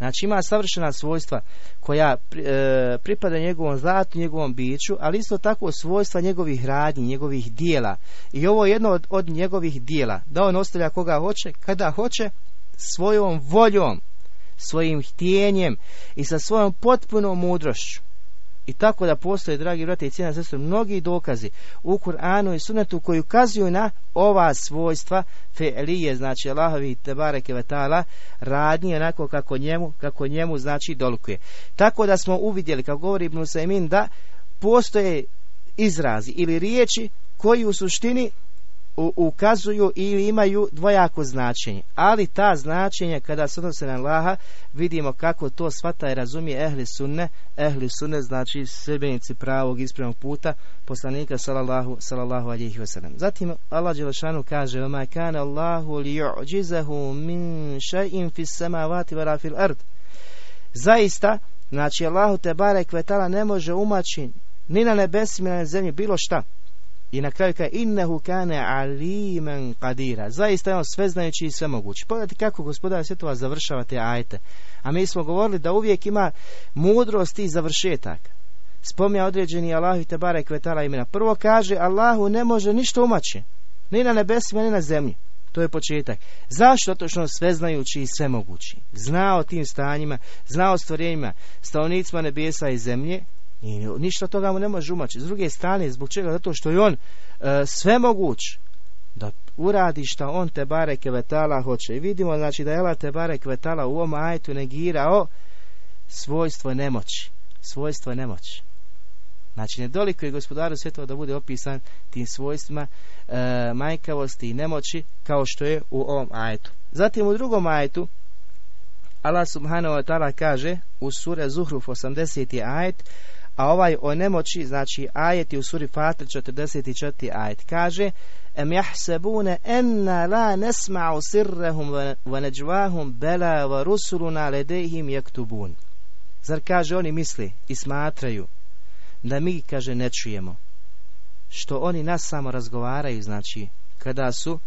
Znači ima savršena svojstva koja e, pripada njegovom zlatu, njegovom biću, ali isto tako svojstva njegovih radnji, njegovih dijela. I ovo je jedno od, od njegovih dijela, da on ostavlja koga hoće, kada hoće, svojom voljom, svojim htjenjem i sa svojom potpunom mudrošću. I tako da postoje, dragi brate i cijena sestru, mnogi dokazi u Kur'anu i sunetu koji ukazuju na ova svojstva fe'lije, znači Allahovi tebareke vetala, radnje onako kako njemu, kako njemu znači dolukuje. Tako da smo uvidjeli, kao govori Ibn Usaymin, da postoje izrazi ili riječi koji u suštini ukazuju ili imaju dvojako značenje. Ali ta značenja kada se odnose na Allaha vidimo kako to svata i razumije ehli sunne, ehli sunne znači sredbenici pravog ispravnog puta poslanika sallallahu sallallahu alejhi ve. Zatim Allah dželešanu kaže: "Ma kana Allahu liyu'jizahu min shay'in fis samawati wa fil ard." Zaista, znači Allahu te barek vetala ne može umaći ni na nebesima ni na zemlji bilo šta i na kraju kaže innehu kane alimen kadira. Zaista je on sveznajući i svemogući. Pogledajte kako gospodar svjetova završava te ajte. A mi smo govorili da uvijek ima mudrost i završetak. Spomnja određeni Allahu i Tebare Kvetala imena. Prvo kaže Allahu ne može ništa umaći. Ni na nebesima, ni na zemlji. To je početak. Zašto? To što on sveznajući i svemogući. Zna o tim stanjima, zna o stvorenjima, stanovnicima nebesa i zemlje i ništa toga mu ne može umaći. S druge strane, zbog čega? Zato što je on e, sve moguć da uradi što on te bare kvetala hoće. I vidimo znači da je te bare kvetala u ovom ajetu negirao svojstvo nemoći. Svojstvo nemoći. Znači, nedoliko je gospodaru svjetova da bude opisan tim svojstvima e, majkavosti i nemoći kao što je u ovom ajetu. Zatim u drugom ajetu Allah subhanahu wa ta'ala kaže u sure Zuhruf 80. ajet a ovaj o nemoći, znači ajeti u suri Fatir 44. ajet kaže Em jahsebune enna la nesma'u sirrehum wa neđvahum bela wa rusuluna ledehim jektubun. Zar kaže oni misli i smatraju da mi, kaže, ne čujemo. Što oni nas samo razgovaraju, znači, kada su,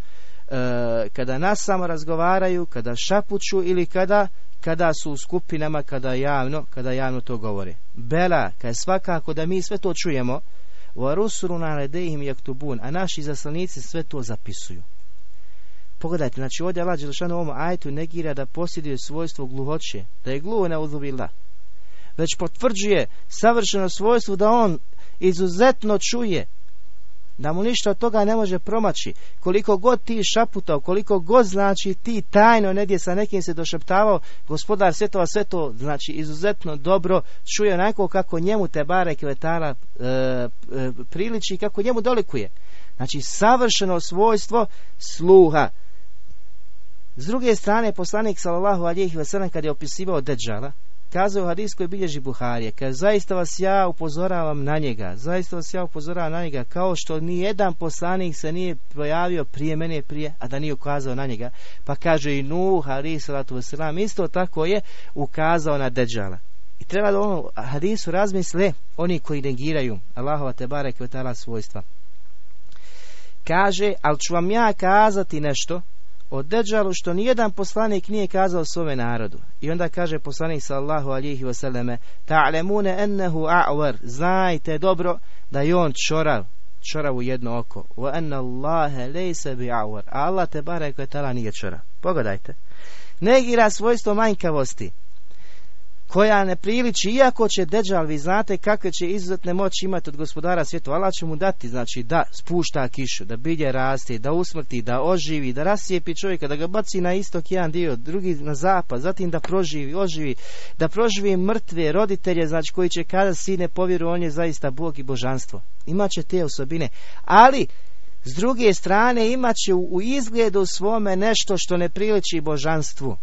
e, kada nas samo razgovaraju, kada šapuću ili kada kada su u skupinama, kada javno, kada javno to govore. Bela, kaj svakako da mi sve to čujemo, wa rusuluna ledehim a naši zaslanici sve to zapisuju. Pogledajte, znači ovdje Allah Đelšanu ovom ajtu negira da posjeduje svojstvo gluhoće, da je gluho na uzubila. Već potvrđuje savršeno svojstvo da on izuzetno čuje, da mu ništa od toga ne može promaći. Koliko god ti šaputao, koliko god znači ti tajno negdje sa nekim se došeptavao, gospodar svjetova sve to znači izuzetno dobro čuje onako kako njemu te bare kvetara e, e, priliči, kako njemu dolikuje. Znači savršeno svojstvo sluha. S druge strane, poslanik sallallahu alihi wasallam kad je opisivao Deđala, kazao u hadijskoj bilježi Buharije, kad zaista vas ja upozoravam na njega, zaista vas ja upozoravam na njega, kao što ni jedan poslanik se nije pojavio prije mene prije, a da nije ukazao na njega, pa kaže i Nuh, ali salatu wasalam, isto tako je ukazao na Deđala. I treba da ovom hadisu razmisle oni koji negiraju Allahova te barek svojstva. Kaže, ali ću vam ja kazati nešto o Deđalu što nijedan poslanik nije kazao svome narodu. I onda kaže poslanik sallahu alihi vseleme Ta'lemune ennehu a'war Znajte dobro da je on čorav čorav u jedno oko. Wa anna Allahe lejse bi a'war Allah te barek nije čorav. Pogledajte. Negira svojstvo manjkavosti koja ne priliči, iako će Deđal, vi znate kakve će izuzetne moći imati od gospodara svijetu, Allah će mu dati, znači da spušta kišu, da bilje raste, da usmrti, da oživi, da rascijepi čovjeka, da ga baci na istok jedan dio, drugi na zapad, zatim da proživi, oživi, da proživi mrtve roditelje, znači koji će kada sine povjeru, on je zaista Bog i božanstvo. Imaće te osobine, ali s druge strane imat će u izgledu svome nešto što ne priliči božanstvu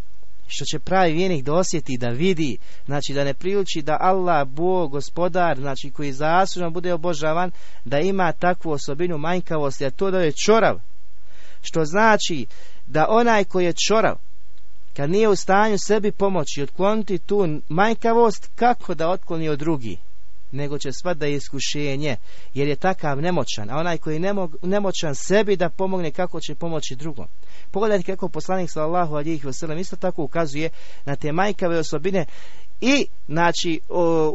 što će pravi vjernik da osjeti, da vidi, znači da ne priliči da Allah, Bog, gospodar, znači koji zaslužno bude obožavan, da ima takvu osobinu manjkavosti, a to da je čorav. Što znači da onaj koji je čorav, kad nije u stanju sebi pomoći, otkloniti tu manjkavost, kako da otkloni od drugih? nego će svat da je iskušenje, jer je takav nemoćan, a onaj koji je nemoćan sebi da pomogne kako će pomoći drugom. Pogledajte kako poslanik sallallahu alihi wasallam isto tako ukazuje na te majkave osobine i znači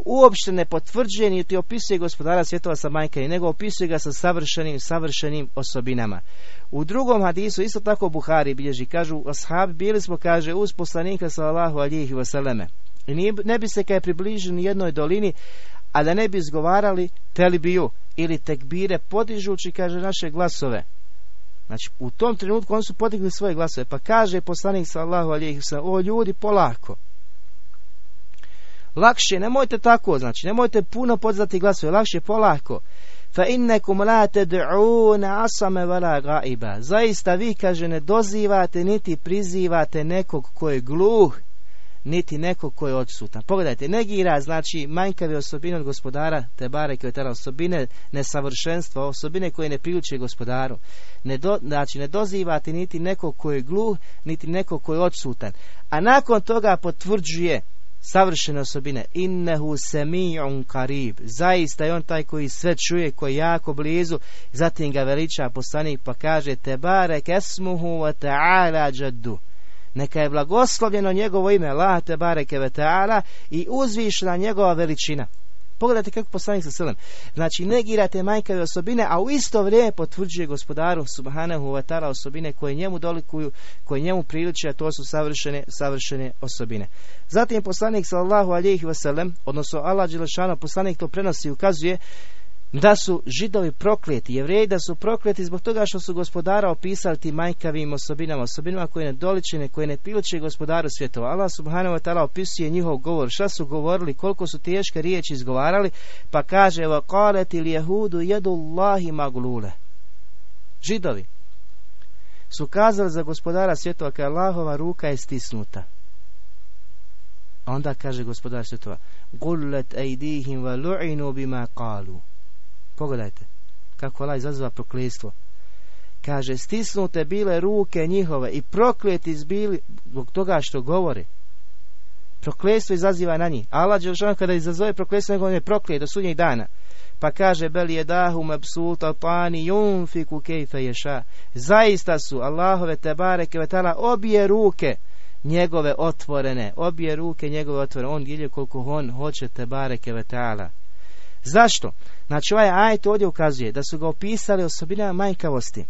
uopšte ne potvrđuje niti opisuje gospodara svjetova sa majkama, nego opisuje ga sa savršenim, savršenim osobinama. U drugom hadisu isto tako Buhari bilježi, kažu ashabi bili smo, kaže, uz poslanika sallallahu alihi wasallam. I ne bi se kaj približili jednoj dolini, a da ne bi izgovarali telibiju ili tekbire podižući, kaže, naše glasove. Znači, u tom trenutku oni su podigli svoje glasove, pa kaže poslanik sallahu alijih o ljudi, polako. Lakše, nemojte tako, znači, nemojte puno podzati glasove, lakše, polako. Fa innekum la ted'una asame vala gaiba. Zaista vi, kaže, ne dozivate, niti prizivate nekog ko je gluh, niti nekog ko je odsutan. Pogledajte, negira znači manjkave osobine od gospodara, te bare koje tada osobine nesavršenstva, osobine koje ne priuče gospodaru. Ne do, znači ne dozivati niti nekog ko je gluh, niti nekog ko je odsutan. A nakon toga potvrđuje savršene osobine. Innehu semi'un karib. Zaista je on taj koji sve čuje, koji je jako blizu. Zatim ga veliča poslanik pa kaže Tebarek esmuhu wa ta'ala neka je blagoslovljeno njegovo ime Allah te bareke ve taala i uzvišena njegova veličina. Pogledajte kako poslanik sa selem. Znači negirate majkave osobine, a u isto vrijeme potvrđuje gospodaru subhanahu wa ta'ala osobine koje njemu dolikuju, koje njemu priliče, a to su savršene, savršene osobine. Zatim poslanik sallallahu alejhi ve sellem, odnosno Allah dželešana poslanik to prenosi i ukazuje da su židovi prokleti, jevreji da su prokleti zbog toga što su gospodara opisali ti majkavim osobinama, osobinama koje ne doličene, koje ne piloče gospodaru svjetova. Allah subhanahu wa ta'ala opisuje njihov govor, šta su govorili, koliko su teške riječi izgovarali, pa kaže وَقَالَتِ الْيَهُودُ يَدُ اللَّهِ maglule. Židovi su kazali za gospodara svjetova kada Allahova ruka je stisnuta. onda kaže gospodar svjetova قُلَّتْ أَيْدِيهِمْ وَلُعِنُوا بِمَا قَالُوا Pogledajte kako Allah izaziva prokletstvo. Kaže, stisnute bile ruke njihove i prokleti zbili zbog toga što govore. Prokletstvo izaziva na njih. Allah Đelšan kada izazove prokletstvo, nego je proklet do sudnjeg dana. Pa kaže, beli je dahu mebsulta pani yunfiku kejfe ješa. Zaista su Allahove tebare kevetala obje ruke njegove otvorene. Obje ruke njegove otvorene. On djelje koliko on hoće tebare kevetala. Zašto? Znači ovaj ajet ovdje ukazuje da su ga opisali osobinama manjkavosti,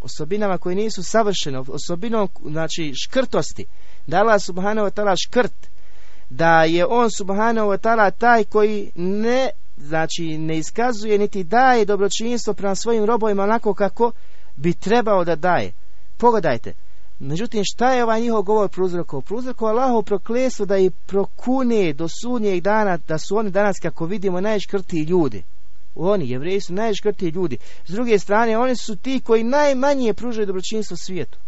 osobinama koje nisu savršene, osobinom znači škrtosti, da Allah subhanahu wa ta'ala škrt, da je on subhanahu wa ta'ala taj koji ne znači ne iskazuje niti daje dobročinstvo prema svojim robovima onako kako bi trebao da daje. Pogledajte, Međutim, šta je ovaj njihov govor prouzrokovao? Prouzrokovao Allahov proklestvo da ih prokune do sudnjeg dana, da su oni danas, kako vidimo, najškrtiji ljudi. Oni, jevreji, su najškrtiji ljudi. S druge strane, oni su ti koji najmanje pružaju dobročinstvo svijetu.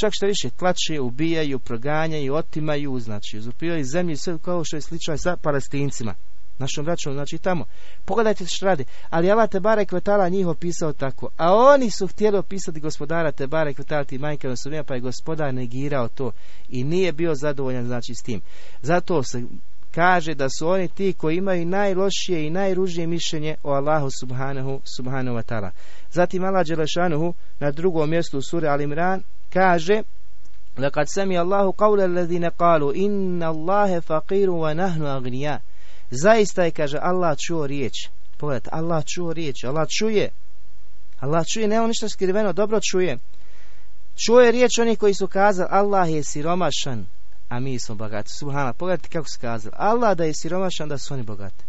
Čak što više, tlače, ubijaju, proganjaju, otimaju, znači, uzupivaju zemlju sve kao što je slično sa palestincima našom braćom, znači tamo. Pogledajte što radi. Ali Allah te bare kvetala njih opisao tako. A oni su htjeli opisati gospodara te bare kvetala ti majke osobina, pa je gospodar negirao to i nije bio zadovoljan znači s tim. Zato se kaže da su oni ti koji imaju najlošije i najružnije mišljenje o Allahu subhanahu, subhanahu wa ta'ala. Zatim Allah Đelešanuhu na drugom mjestu u suri Al-Imran kaže لقد سمع الله قول الذين قالوا إن الله فقير ونحن أغنياء Zaista je, kaže, Allah čuo riječ. Pogledajte, Allah čuo riječ, Allah čuje. Allah čuje, nema ništa skriveno, dobro čuje. Čuo je riječ onih koji su kazali, Allah je siromašan, a mi smo bogati. Subhana, pogledajte kako su kazali. Allah da je siromašan, da su oni bogati.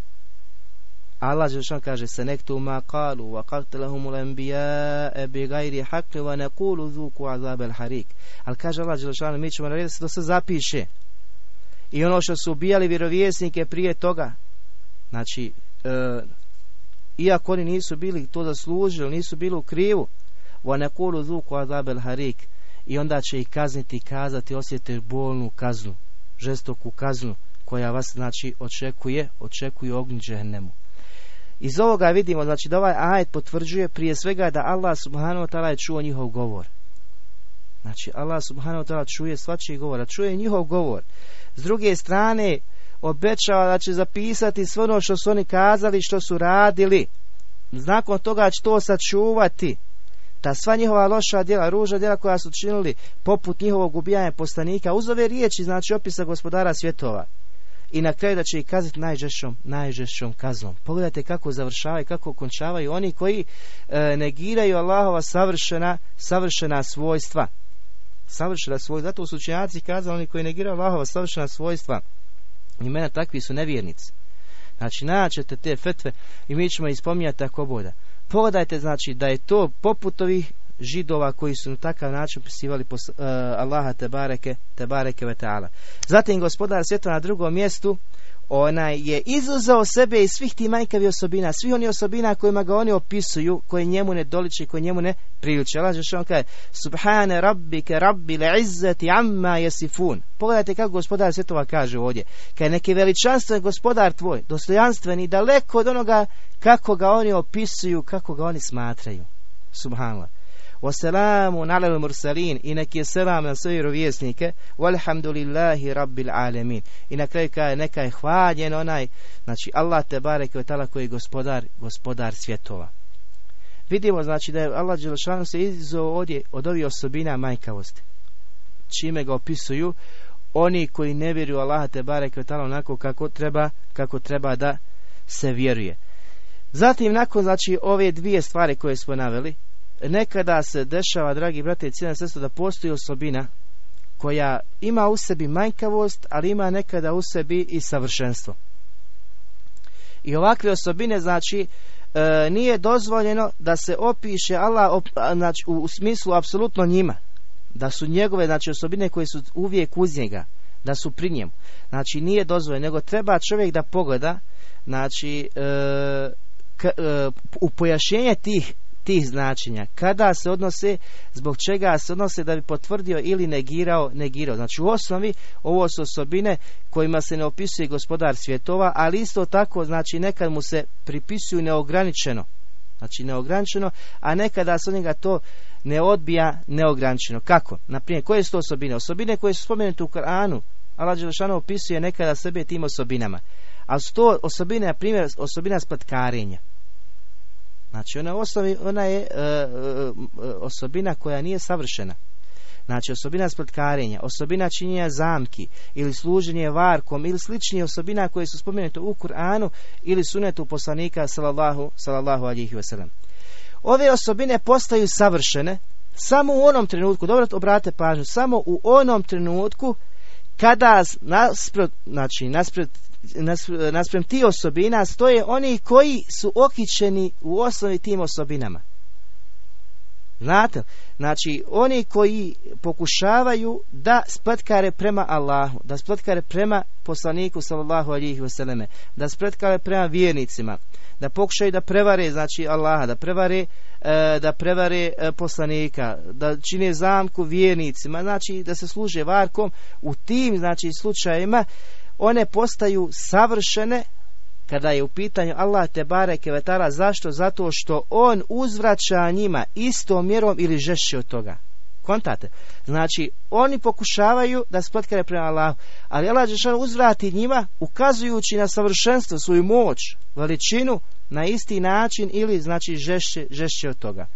Allah Žešan kaže se nektu ma kalu wa qatlahum al-anbiya bi ghairi haqqi wa naqulu dhuku azab al-harik. Al kaže Allah Žešan mi ćemo narediti da se zapiše. I ono što su ubijali vjerovjesnike prije toga. Znači e, iako oni nisu bili to zaslužili, nisu bili u krivu. Azab al-harik. I onda će ih kazniti i kazati osjete bolnu kaznu, žestoku kaznu koja vas znači očekuje, očekuje ognj džehennemu. Iz ovoga vidimo znači da ovaj ajet potvrđuje prije svega da Allah subhanahu wa ta'ala je čuo njihov govor. Znači Allah subhanahu wa ta'ala čuje svačiji govor, a čuje njihov govor. S druge strane obećava da će zapisati sve ono što su oni kazali, što su radili. Nakon toga će to sačuvati. Ta sva njihova loša djela, ruža djela koja su činili, poput njihovog ubijanja poslanika, uz ove riječi, znači opisa gospodara svjetova i na kraju da će ih kazati najžešćom, najžešćom kaznom. Pogledajte kako završavaju, kako okončavaju oni koji e, negiraju Allahova savršena, savršena svojstva. Savršena svojstva. Zato su učenjaci kazali oni koji negiraju Allahova savršena svojstva. Imena takvi su nevjernici. Znači, naćete te fetve i mi ćemo ispominjati ako boda. Pogledajte, znači, da je to poput ovih židova koji su na takav način prisivali pos, uh, Allaha te bareke, te bareke ve ta'ala. Zatim gospodar svijeta na drugom mjestu onaj je izuzeo sebe iz svih tih majkavi osobina, svih oni osobina kojima ga oni opisuju, koje njemu ne doliče, koje njemu ne priliče. Allah on kaže, subhane rabbike rabbi le izzeti amma jesifun. Pogledajte kako gospodar svjetova kaže ovdje. Kaj neki veličanstven gospodar tvoj, dostojanstveni, daleko od onoga kako ga oni opisuju, kako ga oni smatraju. Subhanallah. Wasalamu ala mursalin i neki je selam na sve vjerovjesnike. Walhamdulillahi rabbil alamin. I na kraju kaže neka je hvaljen onaj znači Allah te barek ve tala koji je gospodar gospodar svjetova. Vidimo znači da je Allah dželešanu se izuzeo ovdje od ovih osobina majkavosti čime ga opisuju oni koji ne vjeruju Allaha te barek ve tala onako kako treba kako treba da se vjeruje. Zatim, nakon znači ove dvije stvari koje smo naveli, nekada se dešava, dragi brate i cijena sestra, da postoji osobina koja ima u sebi manjkavost, ali ima nekada u sebi i savršenstvo. I ovakve osobine, znači, e, nije dozvoljeno da se opiše Allah op, znači, u, smislu apsolutno njima. Da su njegove, znači, osobine koje su uvijek uz njega, da su pri njemu. Znači, nije dozvoljeno, nego treba čovjek da pogleda, znači, e, k, e, u pojašnjenje tih tih značenja. Kada se odnose, zbog čega se odnose da bi potvrdio ili negirao, negirao. Znači u osnovi ovo su osobine kojima se ne opisuje gospodar svjetova, ali isto tako znači nekad mu se pripisuju neograničeno. Znači neograničeno, a nekada se njega to ne odbija neograničeno. Kako? Naprimjer, koje su to osobine? Osobine koje su spomenute u Koranu. Allah Đelešanu opisuje nekada sebe tim osobinama. A su to osobine, na primjer, osobina splatkarenja. Znači ona, osnovi, ona je e, e, osobina koja nije savršena. Znači osobina spletkarenja, osobina činjenja zamki ili služenje varkom ili sličnije osobina koje su spomenute u Kur'anu ili sunetu poslanika sallallahu, sallallahu alihi wasallam. Ove osobine postaju savršene samo u onom trenutku, dobro obrate pažnju, samo u onom trenutku kada naspred, znači, naspred nasprem ti osobina stoje oni koji su okićeni u osnovi tim osobinama. Znate, znači oni koji pokušavaju da spletkare prema Allahu, da spletkare prema poslaniku sallallahu alihi vseleme, da spletkare prema vjernicima, da pokušaju da prevare znači Allaha, da prevare e, da prevare e, poslanika, da čine zamku vjernicima, znači da se služe varkom u tim znači slučajevima one postaju savršene kada je u pitanju Allah te bareke vetara zašto? Zato što on uzvraća njima istom mjerom ili žešće od toga. Kontate? Znači, oni pokušavaju da spletkare prema Allahu, ali Allah Đešanu uzvrati njima ukazujući na savršenstvo, svoju moć, veličinu, na isti način ili znači žešće, žešće od toga.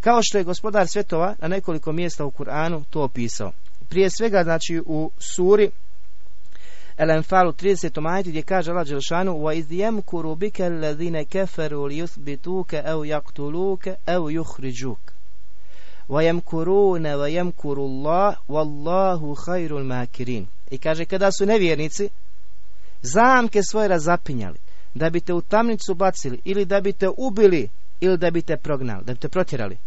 Kao što je gospodar svjetova na nekoliko mjesta u Kur'anu to opisao. Prije svega, znači, u suri El Enfalu 30. majti gdje kaže Allah Đelšanu وَإِذْ يَمْكُرُ بِكَ الَّذِينَ كَفَرُوا لِيُثْبِتُوكَ أَوْ يَقْتُلُوكَ أَوْ يُخْرِجُوكَ وَيَمْكُرُونَ وَيَمْكُرُ اللَّهُ وَاللَّهُ خَيْرُ الْمَاكِرِينَ I kaže kada su nevjernici zamke svoje razapinjali da bi te u tamnicu bacili ili da bi te ubili ili da bi te prognali, da bi te protjerali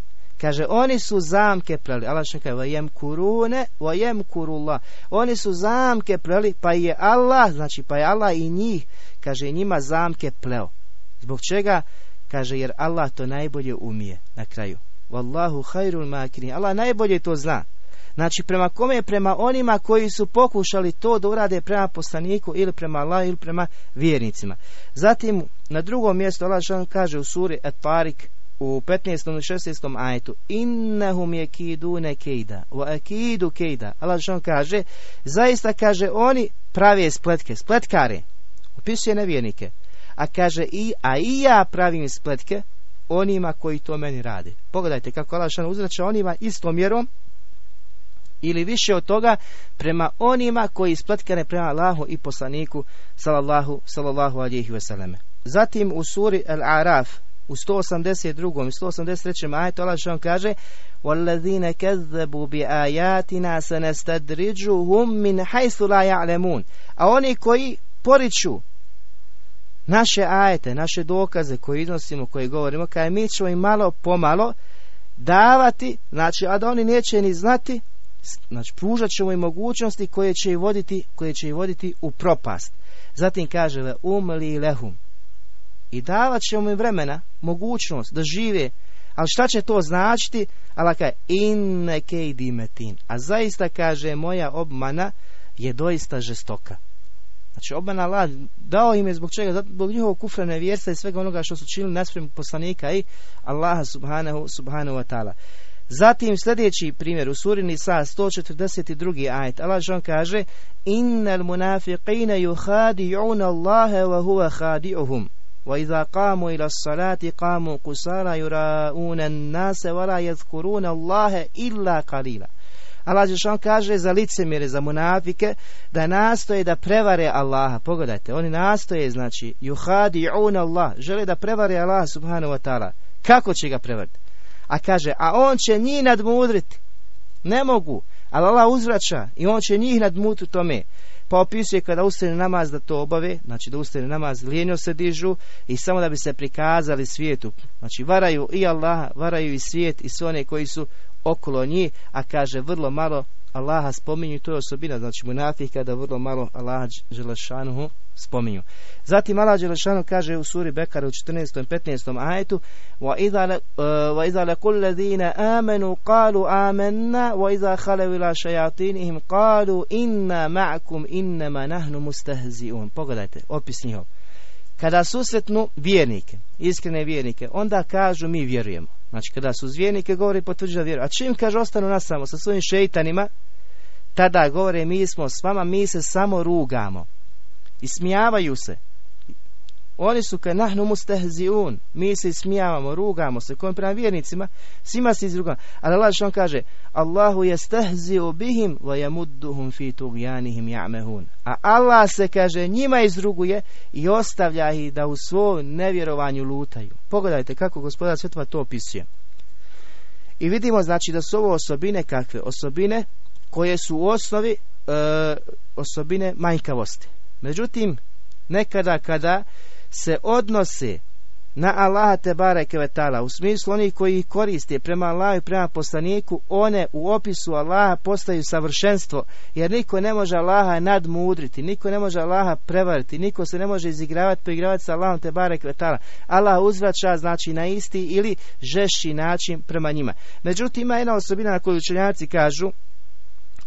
Kaže, oni su zamke preli. Allah što kaže, vajem kurune, vajem kurullah. Oni su zamke preli, pa je Allah, znači pa je Allah i njih, kaže, njima zamke pleo. Zbog čega? Kaže, jer Allah to najbolje umije na kraju. Wallahu hayrul makirin. Allah najbolje to zna. Znači, prema kome? Prema onima koji su pokušali to da urade prema poslaniku ili prema Allah ili prema vjernicima. Zatim, na drugom mjestu Allah kaže u suri Et-Tarik u 15. i 16. ajetu innahum yakiduna kejda wa akidu kejda Allah što kaže zaista kaže oni prave spletke spletkare opisuje nevjernike a kaže i a i ja pravim spletke onima koji to meni rade pogledajte kako Allah što uzrača onima istom mjerom ili više od toga prema onima koji spletkane prema Allahu i poslaniku sallallahu sallallahu alihi wasallam zatim u suri Al-Araf u 182. i 183. ajetu Allah što kaže وَالَّذِينَ كَذَّبُوا بِآيَاتِنَا سَنَسْتَدْرِجُهُمْ مِنْ حَيْثُ لَا يَعْلَمُونَ A oni koji poriču naše ajete, naše dokaze koje iznosimo, koje govorimo, kaj mi ćemo im malo pomalo davati, znači, a da oni neće ni znati, znači, pružat ćemo im mogućnosti koje će ih voditi, koje će ih voditi u propast. Zatim kaže, umli lehum, i davat ćemo im vremena, mogućnost da žive, ali šta će to značiti? Allah kaže, inne metin. A zaista kaže, moja obmana je doista žestoka. Znači, obmana Allah dao im je zbog čega? Zbog njihovog kufra nevjerstva i svega onoga što su činili nasprem poslanika i Allaha subhanahu, subhanahu wa ta'ala. Zatim sljedeći primjer u suri Nisa 142. ajet Allah žon kaže Innal munafiqina yuhadi'una Allahe wa huwa khadi'uhum وإذا قاموا إلى الصلاة قاموا قصارى يراءون الناس ولا يذكرون الله إلا قليلا Allah Žešan kaže za licemjere, za munafike, da nastoje da prevare Allaha. Pogledajte, oni nastoje, znači, juhadi un Allah, žele da prevare Allah subhanahu wa ta'ala. Kako će ga prevariti? A kaže, a on će njih nadmudriti. Ne mogu, ali Allah uzvraća i on će njih nadmudriti tome pa opisuje kada ustane namaz da to obave, znači da ustane namaz lijenio se dižu i samo da bi se prikazali svijetu. Znači varaju i Allah, varaju i svijet i sve one koji su okolo njih, a kaže vrlo malo Allaha spominju, to je osobina, znači munafih kada vrlo malo Allaha Želešanuhu spominju. Zatim Allah Želešanu kaže u suri Bekara u 14. i 15. ajetu وَإِذَا لَكُلْ الَّذِينَ آمَنُوا قَالُوا آمَنَّا وَإِذَا خَلَوْا إِلَى شَيَاطِينِهِمْ قَالُوا إِنَّا مَعَكُمْ إِنَّمَا نَحْنُ مُسْتَهْزِئُونَ Pogledajte, opis njihov. Kada susretnu vjernike, iskrene vjernike, onda kažu mi vjerujemo. Znači kada su zvijernike govori potvrđuju da vjeruju. A čim kaže ostanu nas samo sa svojim šeitanima, tada govore mi smo s vama, mi se samo rugamo. I smijavaju se. Oni su ka nahnu mustahziun. Mi se ismijavamo, rugamo se. Kojim prema vjernicima, svima se izrugamo. Ali Allah što on kaže, Allahu je stahziu bihim wa jamudduhum fi tugjanihim ja'mehun. A Allah se kaže njima izruguje i ostavlja ih da u svoj nevjerovanju lutaju. Pogledajte kako gospodar svetova to opisuje. I vidimo znači da su ovo osobine kakve? Osobine koje su u osnovi e, osobine manjkavosti. Međutim, nekada kada se odnose na Allaha te bareke vetala u smislu onih koji ih koriste prema Allahu i prema poslaniku one u opisu Allaha postaju savršenstvo. Jer niko ne može Allaha nadmudriti niko ne može Allaha prevariti niko se ne može izigravati poigravati sa Allahom te bareke vetala Allah uzvraća znači na isti ili žešći način prema njima. Međutim ima jedna osobina na koju učenjaci kažu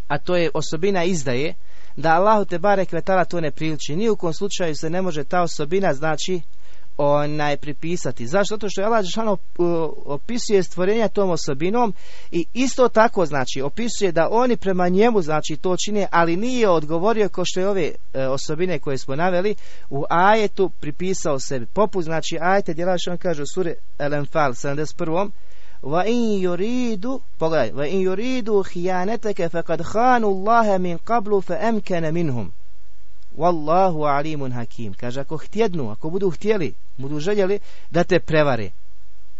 a to je osobina izdaje da Allahu te barek vetala to ne priliči. Ni u kom slučaju se ne može ta osobina znači onaj pripisati. Zašto? Zato što je Allah Žešano opisuje stvorenja tom osobinom i isto tako znači opisuje da oni prema njemu znači to čine, ali nije odgovorio kao što je ove e, osobine koje smo naveli u ajetu pripisao sebi. Poput znači ajete gdje Allah kaže u suri El-Enfal 71 wa in yuridu pogledaj wa in yuridu khiyanataka faqad khanu Allah min qablu fa amkana minhum Wallahu alimun hakim. Kaže, ako htjednu, ako budu htjeli, budu željeli da te prevare.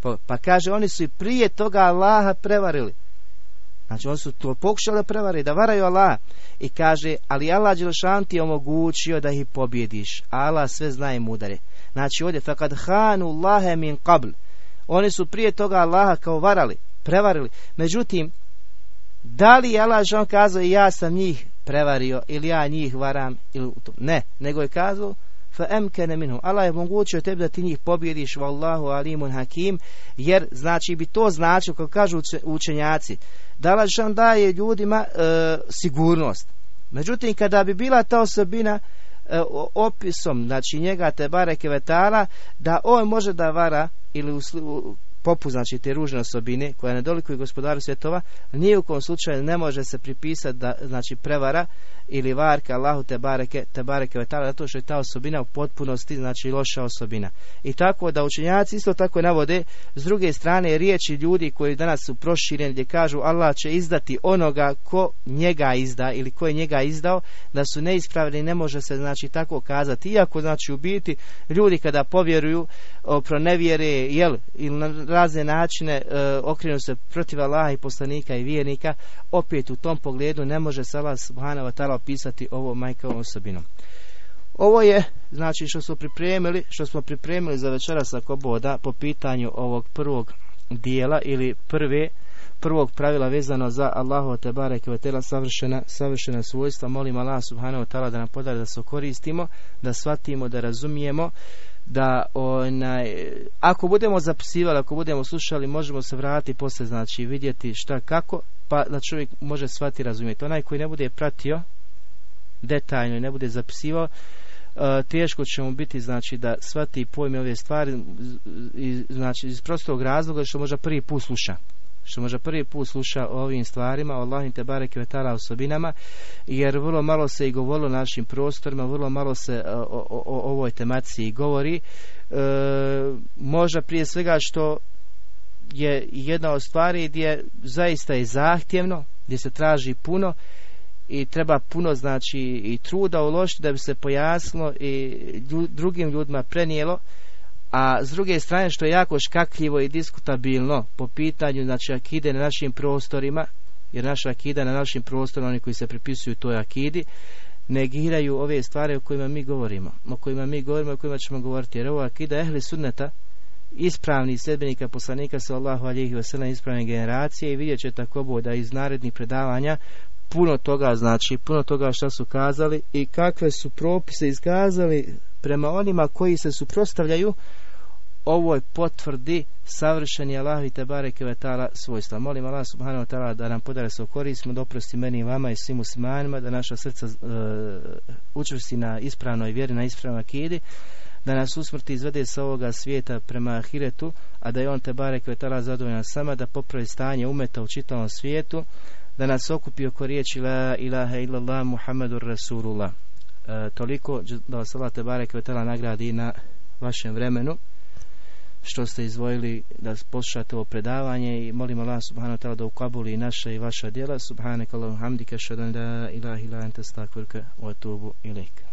Pa, pa kaže, oni su i prije toga Allaha prevarili. Znači, oni su to pokušali prevariti, da varaju Allah. I kaže, ali Allah Đelšan ti omogućio da ih pobjediš. Allah sve zna i mudare. Znači, ovdje, fakad hanu Allahe min qabl. Oni su prije toga Allaha kao varali, prevarili. Međutim, da li je Allah Đelšan kazao ja sam njih prevario ili ja njih varam ili ne, nego je kazao. Allah je mogućio tebi da ti njih pobjediš wallahu alimun hakim jer znači bi to značilo kako kažu učenjaci da Allah daje ljudima e, sigurnost. Međutim kada bi bila ta osobina opisom znači njega te bareke vetala da on može da vara ili u, znači te ružne osobine koja ne dolikuju gospodaru svjetova, nije u kom slučaju ne može se pripisati da znači prevara ili varka Allahu te bareke te bareke vetala zato što je ta osobina u potpunosti znači loša osobina. I tako da učenjaci isto tako navode s druge strane riječi ljudi koji danas su prošireni gdje kažu Allah će izdati onoga ko njega izda ili ko je njega izdao da su neispravni ne može se znači tako kazati iako znači u biti ljudi kada povjeruju o pronevjere jel ili na razne načine e, okrenu se protiv Allaha i poslanika i vjernika opet u tom pogledu ne može se Allah subhanahu wa opisati ovo majkovom osobinom. Ovo je, znači, što smo pripremili, što smo pripremili za večeras ako boda po pitanju ovog prvog dijela ili prve prvog pravila vezano za Allahu te bareke ve savršena savršena svojstva molim Allah subhanahu wa taala da nam podari da se koristimo da shvatimo da razumijemo da onaj, ako budemo zapisivali, ako budemo slušali, možemo se vratiti poslije, znači vidjeti šta kako, pa da čovjek može shvatiti razumjeti. Onaj koji ne bude pratio detaljno i ne bude zapisivao, e, teško će mu biti znači da shvati pojme ove stvari znači iz prostog razloga što možda prvi put sluša što možda prvi put sluša o ovim stvarima, o Allahim te bareke vetala osobinama, jer vrlo malo se i govorilo o našim prostorima, vrlo malo se o, o, o ovoj temaciji govori. E, možda prije svega što je jedna od stvari gdje zaista je zahtjevno, gdje se traži puno i treba puno znači i truda uložiti da bi se pojasnilo i drugim ljudima prenijelo. A s druge strane što je jako škakljivo i diskutabilno po pitanju znači akide na našim prostorima jer naša akida na našim prostorima oni koji se pripisuju toj akidi negiraju ove stvari o kojima mi govorimo o kojima mi govorimo o kojima ćemo govoriti. Jer ovo akida ehli sunneta ispravni sedbenika poslanika sallahu alihi wasallam ispravne generacije i vidjet će tako da iz narednih predavanja puno toga znači puno toga što su kazali i kakve su propise iskazali prema onima koji se suprostavljaju ovoj potvrdi savršeni Allah i Tebare Kevetala svojstva. Molim Allah subhanahu wa ta'ala da nam podare se korismo, da oprosti meni i vama i svim muslimanima, da naša srca uh, učvrsti na ispravnoj vjeri, na ispravnoj akidi, da nas usmrti izvede sa ovoga svijeta prema ahiretu, a da je on Tebare Kevetala zadovoljan sama, da popravi stanje umeta u čitavom svijetu, da nas okupi oko riječi La ilaha illallah Muhammedur Rasulullah. Uh, toliko da vas Allah Tebare Kevetala nagradi na vašem vremenu što ste izvojili da poslušate ovo predavanje i molim Allah subhanahu wa ta'ala da ukabuli naša i vaša djela subhanak Allahum hamdika šadan da ilaha ila anta stakvirka wa tubu ilaika